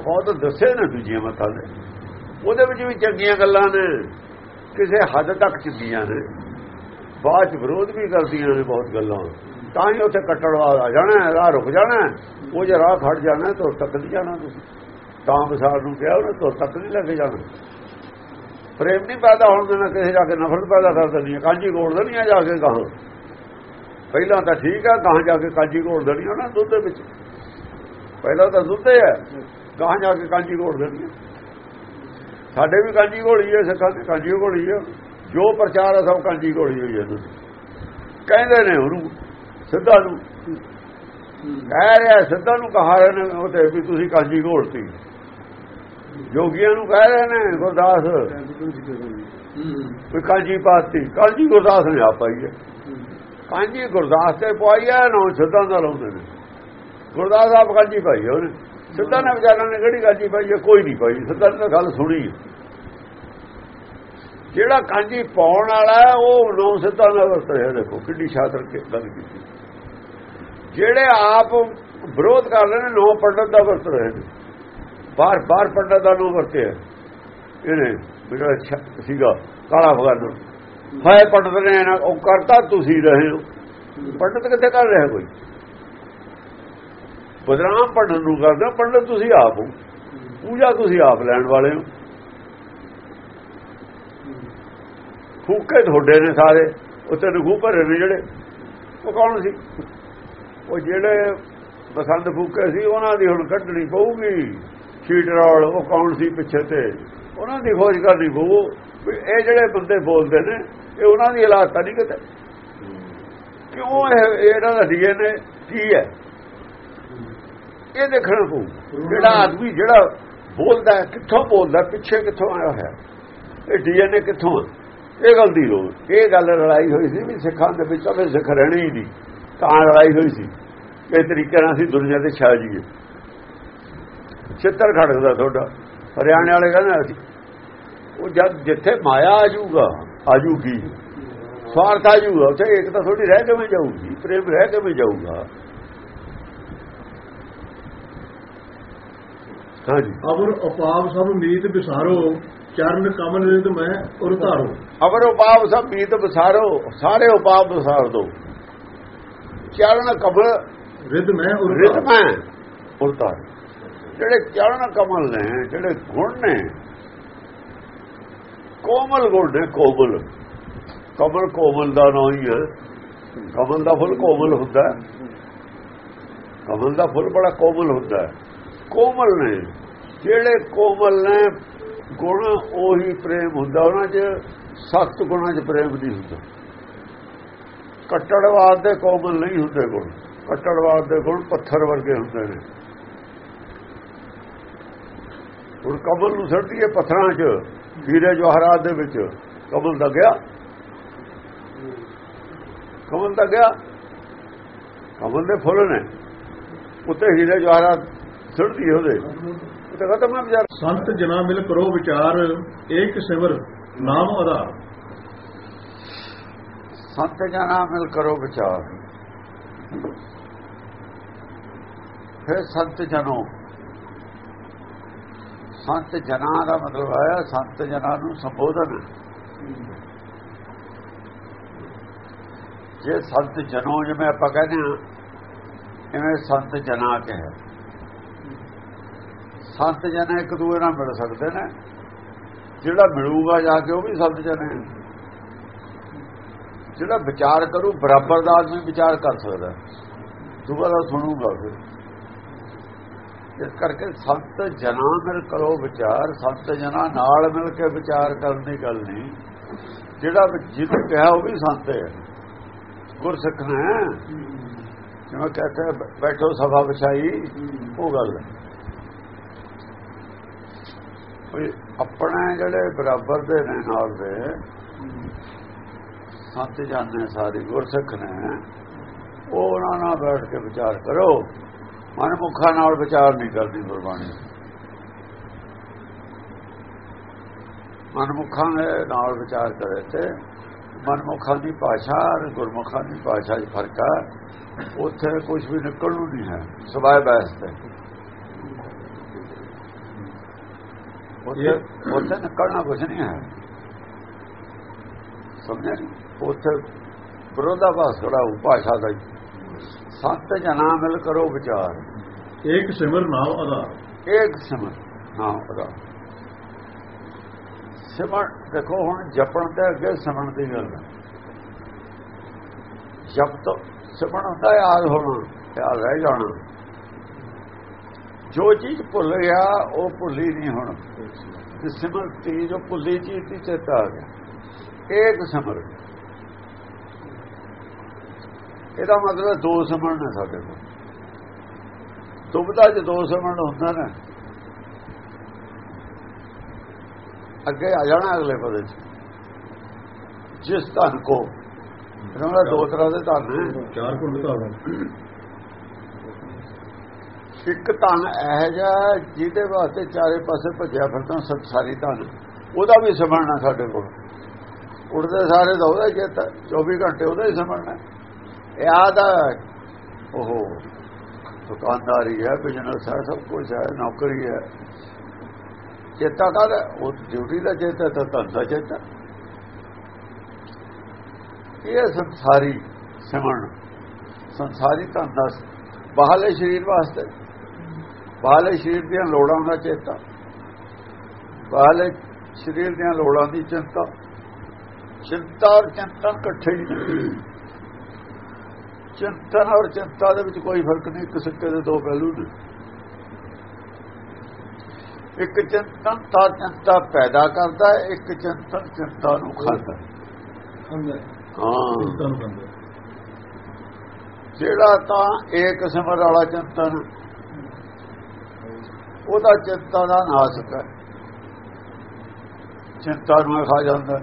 ਬਹੁਤ ਦੱਸੇ ਨੇ ਦੂਜੀਆਂ ਮਤਾਂ ਨੇ ਉਹਦੇ ਵਿੱਚ ਵੀ ਚੰਗੀਆਂ ਗੱਲਾਂ ਨੇ। ਕਿਸੇ ਹੱਦ ਤੱਕ ਚੰਗੀਆਂ ਨੇ। ਬਾਅਦ ਚ ਵਿਰੋਧ ਵੀ ਕਰਦੀਆਂ ਨੇ ਬਹੁਤ ਗੱਲਾਂ। ਤਾਂ ਹੀ ਉੱਥੇ ਕੱਟੜਵਾਦ ਆ ਜਾਣਾ, ਰਾਹ ਰੁਕ ਜਾਣਾ। ਉਹ ਜੇ ਰਾਹ ਖੜ ਜਾਣਾ, ਤਾਂ ਤੱਕ ਨਹੀਂ ਜਾਣਾ ਤੁਸੀਂ। ਤਾਂ ਵਿਸਾਰ ਨੂੰ ਕਿਹਾ ਉਹਨੇ, ਤੋਂ ਤੱਕ ਨਹੀਂ ਲੱਗ ਜਾਣਾ। ਪ੍ਰੇਮ ਨਹੀਂ ਪੈਦਾ ਹੋਣ ਦੇਣਾ, ਕਿਸੇ ਜਾ ਕੇ ਨਫ਼ਰਤ ਪੈਦਾ ਕਰ ਦੇਣੀ ਹੈ ਕਾਂਜੀ ਘੋੜ ਦੇਣੀ ਆ ਜਾ ਕੇ ਕਹਾਂ ਪਹਿਲਾਂ ਤਾਂ ਠੀਕ ਆ ਕਹਾਂ ਜਾ ਕੇ ਕਾਂਜੀ ਘੋੜ ਦੇਣੀ ਆ ਨਾ ਦੁੱਧ ਵਿੱਚ। ਪਹਿਲਾਂ ਤਾਂ ਦੁੱਧ ਹੈ ਕਹਾਂ ਜਾ ਕੇ ਕਾਂਜੀ ਘੋੜ ਦੇਣੀ ਸਾਡੇ ਵੀ ਕਾਂਜੀ ਘੋੜੀ ਹੈ ਸਿੱਖਾਂ ਦੀ ਕਾਂਜੀ ਘੋੜੀ ਹੈ। ਜੋ ਪ੍ਰਚਾਰ ਹੈ, ਸਭ ਕਾਂਜੀ ਘੋੜੀ ਹੋਈ ਹੈ ਤੁਸੀਂ ਕਹਿੰਦੇ ਨੇ ਉਹਨੂੰ, ਸਿੱਧਾ ਨੂੰ। ਕਹਿ ਰਿਹਾ, ਸਿੱਧਾ ਨੂੰ ਕਹਾ ਰਹੇ ਨੇ ਉਹ ਤੇ ਵੀ ਤੁਸੀਂ ਕਾਂਜੀ ਘੋੜਤੀ। ਜੋਗੀਆਂ ਨੂੰ ਕਹਿ ਰਹੇ ਨੇ, ਗੁਰਦਾਸ। ਵੀ ਕਾਂਜੀ ਪਾਤੀ। ਕਾਂਜੀ ਗੁਰਦਾਸ ਨੇ ਆ ਪਾਈ ਹੈ। ਕਾਂਜੀ ਗੁਰਦਾਸ ਤੇ ਪਾਈ ਹੈ, ਨਾ ਸਿੱਧਾ ਦਾ ਲਾਉਂਦੇ ਨੇ। ਗੁਰਦਾਸ ਆਪ ਕਾਂਜੀ ਪਾਈ ਹੈ ਉਹਨੇ। ਸਿੱਧਾ ਨੇ ਵਿਚਾਰਾਂ ਨੇ ਕਿਹੜੀ ਕਾਂਜੀ ਪਾਈ ਕੋਈ ਨਹੀਂ ਪਾਈ ਸਿੱਧਾ ਨੇ ਗੱਲ ਸੁਣੀ ਜਿਹੜਾ ਕਾਂਜੀ ਪਾਉਣ ਵਾਲਾ ਉਹ ਨੌ ਸਿੱਧਾ ਨਾਲ ਵਰਤ ਰਿਹਾ, ਦੇਖੋ ਕਿੱਡੀ ਸ਼ਾਤਰ ਗੱਲ ਕੀਤੀ। ਜਿਹੜੇ ਆਪ ਵਿਰੋਧ ਕਰ ਰਹੇ ਨੇ, ਨੌ ਪੰਡਤ ਦਾ ਵਰਤ ਰਹੇ ਨੇ। ਬਾਰ ਬਾਰ ਪੰਡਤ ਦਾ ਨੂੰ ਵਰਤਿਆ। ਇਹਨੇ ਜਿਹੜਾ ਸੀਗਾ, ਕਾਲਾ ਭਗਵਾਨ ਹਾਏ ਪੰਡਤ ਨੇ ਨਾ ਉਹ ਕਰਤਾ, ਤੁਸੀਂ ਰਹੇ ਹੋ। ਪੰਡਤ ਕਿੱਥੇ ਕਰ ਰਿਹਾ ਕੋਈ? ਬਦਨਾਮ ਪੰਡਤ ਨੂੰ ਕਰਦਾ ਪੰਡਤ ਤੁਸੀਂ ਆਪ ਹੋ। ਪੂਜਾ ਤੁਸੀਂ ਆਪ ਲੈਣ ਵਾਲੇ ਹੋ। ਫੂਕੇ ਤੁਹਾਡੇ ਨੇ ਸਾਰੇ ਉੱਤੇ ਨਗੂ ਭਰੇ ਨੇ ਜਿਹੜੇ। ਉਹ ਕੌਣ ਸੀ? ਉਹ ਜਿਹੜੇ ਬਸੰਤ ਫੂਕੇ ਸੀ, ਉਹਨਾਂ ਦੀ ਹੁਣ ਕੱਢਣੀ ਪਊਗੀ। ਸ਼ੀਟ ਰੌਲ, ਉਹ ਕੌਣ ਸੀ ਪਿੱਛੇ ਤੇ? ਉਹਨਾਂ ਦੀ ਖੋਜ ਕਰਨੀ ਪਊ। ਇਹ ਜਿਹੜੇ ਬੰਦੇ ਬੋਲਦੇ ਨੇ, ਇਹ ਉਹਨਾਂ ਦੀ ਹਾਲਾਤ ਤਾਂ ਨਹੀਂ ਕਿਤੇ। ਕਿਉਂ ਇਹ ਇਹਨਾਂ ਦਾ ਡੀਐਨਏ ਕੀ ਹੈ? ਇਹ ਦੇਖਣਾ ਪਊ ਜਿਹੜਾ ਆਦਮੀ ਜਿਹੜਾ ਬੋਲਦਾ ਕਿੱਥੋਂ ਬੋਲਦਾ, ਪਿੱਛੇ ਕਿੱਥੋਂ ਆਇਆ ਹੋਇਆ? ਇਹ ਡੀਐਨਏ ਕਿੱਥੋਂ ਇਹ ਗੱਲ ਦੀ ਲੋੜ। ਇਹ ਗੱਲ ਲੜਾਈ ਹੋਈ ਸੀ ਵੀ ਸਿੱਖਾਂ ਦੇ ਵਿੱਚ ਅਵੇ ਸਿੱਖ ਰਹਿਣੇ ਹੀ ਨਹੀਂ, ਤਾਂ ਲੜਾਈ ਹੋਈ ਸੀ। ਇਹ ਤਰੀਕੇ ਨਾਲ ਅਸੀਂ ਦੁਨੀਆ ਤੇ ਛਾ ਜੀਏ। ਚਿੱਤਰ ਖੜਕਦਾ ਤੁਹਾਡਾ। ਹਰਿਆਣੇ ਵਾਲੇ ਕਹਿੰਦੇ ਅਸੀਂ, ਉਹ ਜਦ ਜਿੱਥੇ ਮਾਇਆ ਆ ਜਾਊਗਾ, ਆ ਜੂਗੀ ਸਵਾਰਥ ਆ ਜੂਗਾ ਉੱਥੇ ਇੱਕ ਤਾਂ ਥੋੜੀ ਰਹਿ ਕੇ ਜਾਊਗੀ, ਪ੍ਰੇਮ ਰਹਿ ਕੇ ਜਾਊਗਾ? ਹਾਂਜੀ। ਅਵਰ ਅਪਾਵ ਸਭ ਮੀਤ ਵਿਸਾਰੋ ਚਰਨ ਕਮਲ ਰਿਦ ਮੈਂ ਉਰ ਧਾਰੋ ਅਵਰ ਉਪਾਵ ਸਭ ਮੀਤ ਬਸਾਰੋ ਸਾਰੇ ਉਪਾਵ ਬਸਾਰ ਦੋ। ਚਰਨ ਕਮਲ ਰਿਦ ਮੈਂ ਉਰ ਧਾਰੋ ਰਿਤਮੈ ਉਲਟਾ ਜਿਹੜੇ ਚਰਨ ਕਮਲ ਨੇ ਜਿਹੜੇ ਗੁਣ ਨੇ ਕੋਮਲ ਗੁਣ ਨੇ ਕੋਮਲ। ਕਮਲ ਕੋਮਲ ਦਾ ਨਾਂ ਹੀ ਹੈ। ਕਮਲ ਦਾ ਫੁੱਲ ਕੋਮਲ ਹੁੰਦਾ। ਕਮਲ ਦਾ ਫੁੱਲ ਬੜਾ ਕੋਮਲ ਹੁੰਦਾ। ਹੈ ਕੋਮਲ ਨੇ। ਜਿਹੜੇ ਕੋਮਲ ਨੇ, ਗੁਣ ਉਹੀ ਪ੍ਰੇਮ ਹੁੰਦਾ। ਉਹਨਾਂ 'ਚ ਸਖਤ ਗੁਣਾਂ 'ਚ ਪ੍ਰੇਮ ਨਹੀਂ ਹੁੰਦਾ। ਕੱਟੜਵਾਦ ਦੇ ਕੋਮਲ ਨਹੀਂ ਹੁੰਦੇ ਗੁਣ। ਕੱਟੜਵਾਦ ਦੇ ਗੁਣ ਪੱਥਰ ਵਰਗੇ ਹੁੰਦੇ ਨੇ। ਹੁਣ ਕਮਲ ਨੂੰ ਸੜਦੀ ਹੈ ਪੱਥਰਾਂ 'ਚ, ਹੀਰੇ ਜਵਾਹਰਾਤ ਦੇ ਵਿੱਚ। ਕਮਲ ਦਾ ਗਿਆ। ਕਮਲ ਦਾ ਗਿਆ। ਕਮਲ ਦੇ ਫੁੱਲ ਨੇ। ਉੱਤੇ ਹੀਰੇ ਜਵਾਹਰਾਤ ਸੜਦੀ ਉਹਦੇ। ਉੱਤੇ ਖਤਮ ਹੈ ਵਿਚਾਰ ਸੰਤ ਜਨਾ ਮਿਲ ਕਰੋ ਵਿਚਾਰ ਏਕ ਸਿਮਰ ਨਾਮ ਆਧਾਰ। ਸੰਤ ਜਨਾ ਮਿਲ ਕਰੋ ਵਿਚਾਰ। ਫਿਰ ਸੰਤ ਜਨੋ। ਸੰਤ ਜਨਾਂ ਦਾ ਮਤਲਬ ਹੈ ਸੰਤ ਜਨਾਂ ਨੂੰ ਸੰਬੋਧਨ। ਜੇ ਸੰਤ ਜਨੋ ਜਿਵੇਂ ਆਪਾਂ ਕਹਿੰਦੇ ਹਾਂ ਐਵੇਂ ਸੰਤ ਜਨਾ ਕਹੇ ਸੰਤ ਜਨ ਇੱਕ ਦੂਏ ਨਾਲ ਮਿਲ ਸਕਦੇ ਨੇ। ਜਿਹੜਾ ਮਿਲੂਗਾ ਜਾ ਕੇ ਉਹ ਵੀ ਸੰਤ ਜਨ ਹੈ। ਜਿਹੜਾ ਵਿਚਾਰ ਕਰੂ, ਬਰਾਬਰ ਦਾ ਆਦਮੀ ਵਿਚਾਰ ਕਰ ਸਕਦਾ। ਦੂਆ ਦਾ ਸੁਣੂਗਾ ਫਿਰ। ਇਸ ਕਰਕੇ ਸੰਤ ਜਨਾਂ ਮਿਲ ਕਰੋ ਵਿਚਾਰ, ਸੰਤ ਜਨਾਂ ਨਾਲ ਮਿਲ ਕੇ ਵਿਚਾਰ ਕਰਨ ਦੀ ਗੱਲ ਨਹੀਂ। ਜਿਹੜਾ ਜਿਹਨੂੰ ਕਿਹਾ ਉਹ ਵੀ ਸੰਤ ਹੈ। ਗੁਰਸਿੱਖ ਨੇ, ਜਿਵੇਂ ਕਹਤੇ ਬੈਠੋ ਸਭਾ ਵਿਛਾਈ, ਉਹ ਗੱਲ ਹੈ। ਵੀ ਆਪਣੇ ਜਿਹੜੇ ਬਰਾਬਰ ਦੇ ਨੇ ਨਾਲ ਦੇ ਸੰਤ ਜਾਣੇ ਸਾਰੇ, ਗੁਰਸਿੱਖ ਨੇ, ਉਹ ਉਹਨਾਂ ਨਾਲ ਬੈਠ ਕੇ ਵਿਚਾਰ ਕਰੋ। ਮਨਮੁਖਾਂ ਨਾਲ ਵਿਚਾਰ ਨਹੀਂ ਕਰਦੀ ਗੁਰਬਾਣੀ। ਮਨਮੁਖਾਂ ਦੇ ਨਾਲ ਵਿਚਾਰ ਕਰੇ ਤੇ ਮਨਮੁਖਾਂ ਦੀ ਭਾਸ਼ਾ ਔਰ ਗੁਰਮੁਖਾਂ ਦੀ ਭਾਸ਼ਾ 'ਚ ਫ਼ਰਕ ਹੈ ਉੱਥੇ ਕੁਝ ਵੀ ਨਿਕਲ ਨਹੀਂ ਹੈ। ਸਵਾਇ ਬੈਸ ਤੇ। ਉੱਥੇ ਉੱਥੇ ਨਿਕਲਣਾ ਕੁਝ ਨਹੀਂ ਹੈ। ਸਮਝਿਆ ਉੱਥੇ ਵਿਰੋਧਾਭਾਸ ਖੜਾ ਭਾਸ਼ਾ ਦਾ ਸੰਤ ਜਨਾ ਮਿਲ ਕਰੋ ਵਿਚਾਰ। ਏਕ ਸਿਮਰ ਨਾਮ ਆਧਾਰ। ਇੱਕ ਸਿਮਰ ਨਾਮ ਉਹਦਾ ਸਿਮਰ ਦੇਖੋ ਹੁਣ ਜਪਣ ਤੇ ਅੱਗੇ ਸਿਮਰਨ ਦੀ ਗੱਲ ਹੈ। ਜਪ ਤੋਂ ਸਿਮਰਨ ਹੁੰਦਾ ਯਾਦ ਹੋਣਾ ਯਾਦ ਰਹਿ ਜਾਣਾ। ਜੋ ਚੀਜ਼ ਭੁੱਲ ਗਿਆ, ਉਹ ਭੁੱਲੀ ਨਹੀਂ ਹੁਣ। ਤੇ ਸਿਮਰਤੀ ਜੋ ਭੁੱਲੀ ਚੀਜ਼ ਦੀ ਚੇਤਾ ਆ ਗਿਆ ਇੱਕ ਸਿਮਰ ਇਹਦਾ ਮਤਲਬ ਦੋ ਸਿਮਰਨ ਨੇ ਸਾਡੇ ਕੋਲ। ਦੁਬਦਾ ਚ ਦੋ ਸਿਮਰਨ ਹੁੰਦਾ ਨਾ। ਅੱਗੇ ਆ ਜਾਣਾ ਅਗਲੇ ਪਦੇ ਚ। ਜਿਸ ਧਨ ਕੋ। ਇਹਨਾਂ ਦਾ ਦੋ ਤਰ੍ਹਾਂ ਦੇ ਧਨ ਨੇ। ਚਾਰ ਕੁੰਡ ਧਾਰਨ। ਇੱਕ ਧਨ ਇਹ ਜਿਹਾ ਜਿਹਦੇ ਵਾਸਤੇ ਚਾਰੇ ਪਾਸੇ ਭੱਜਿਆ ਫਿਰਦਾ ਸੰਸਾਰੀ ਧਨ। ਉਹਦਾ ਵੀ ਸਮਝਣਾ ਸਾਡੇ ਕੋਲ। ਉੜਦੇ ਸਾਰੇ ਦਾ ਉਹਦਾ ਚੇਤਾ 24 ਘੰਟੇ ਉਹਦਾ ਹੀ ਸਮਝਣਾ ਯਾਦ ਆ ਉਹ ਦੁਕਾਨਦਾਰੀ ਹੈ ਬਿਜ਼ਨਸ ਹੈ, ਸਭ ਕੁਝ ਹੈ, ਨੌਕਰੀ ਹੈ। ਚੇਤਾ ਕਾਹਦਾ ਉਹ ਡਿਊਟੀ ਦਾ ਚੇਤਾ ਤਾਂ ਧਨ ਦਾ ਚੇਤਾ ਇਹ ਸੰਸਾਰੀ ਸਿਮਰਨ। ਸੰਸਾਰੀ ਧਨ ਦਾ ਬਾਹਰਲੇ ਸਰੀਰ ਵਾਸਤੇ। ਬਾਹਲੇ ਸਰੀਰ ਦੀਆਂ ਲੋੜਾਂ ਦਾ ਚੇਤਾ ਬਾਹਲੇ ਸਰੀਰ ਦੀਆਂ ਲੋੜਾਂ ਦੀ ਚਿੰਤਾ ਚਿੰਤਾ ਔਰ ਚਿੰਤਾ ਇਕੱਠੇ ਹੀ ਨੇ। ਚਿੰਤਨ ਔਰ ਚਿੰਤਾ ਦੇ ਵਿੱਚ ਕੋਈ ਫ਼ਰਕ ਨਹੀਂ ਇੱਕ ਸਿੱਕੇ ਦੇ ਦੋ ਪਹਿਲੂ ਨੇ। ਇੱਕ ਚਿੰਤਨ ਤਾਂ ਚਿੰਤਾ ਪੈਦਾ ਕਰਦਾ ਹੈ ਇੱਕ ਚਿੰਤਨ ਚਿੰਤਾ ਨੂੰ ਖਾਂਦਾ ਹਾਂ। ਜਿਹੜਾ ਤਾਂ ਏਕ ਸਿਮਰ ਵਾਲਾ ਚਿੰਤਨ ਉਹਦਾ ਚਿੰਤਾ ਦਾ ਨਾਸਕ ਹੈ ਚਿੰਤਾ ਨੂੰ ਖਾ ਜਾਂਦਾ।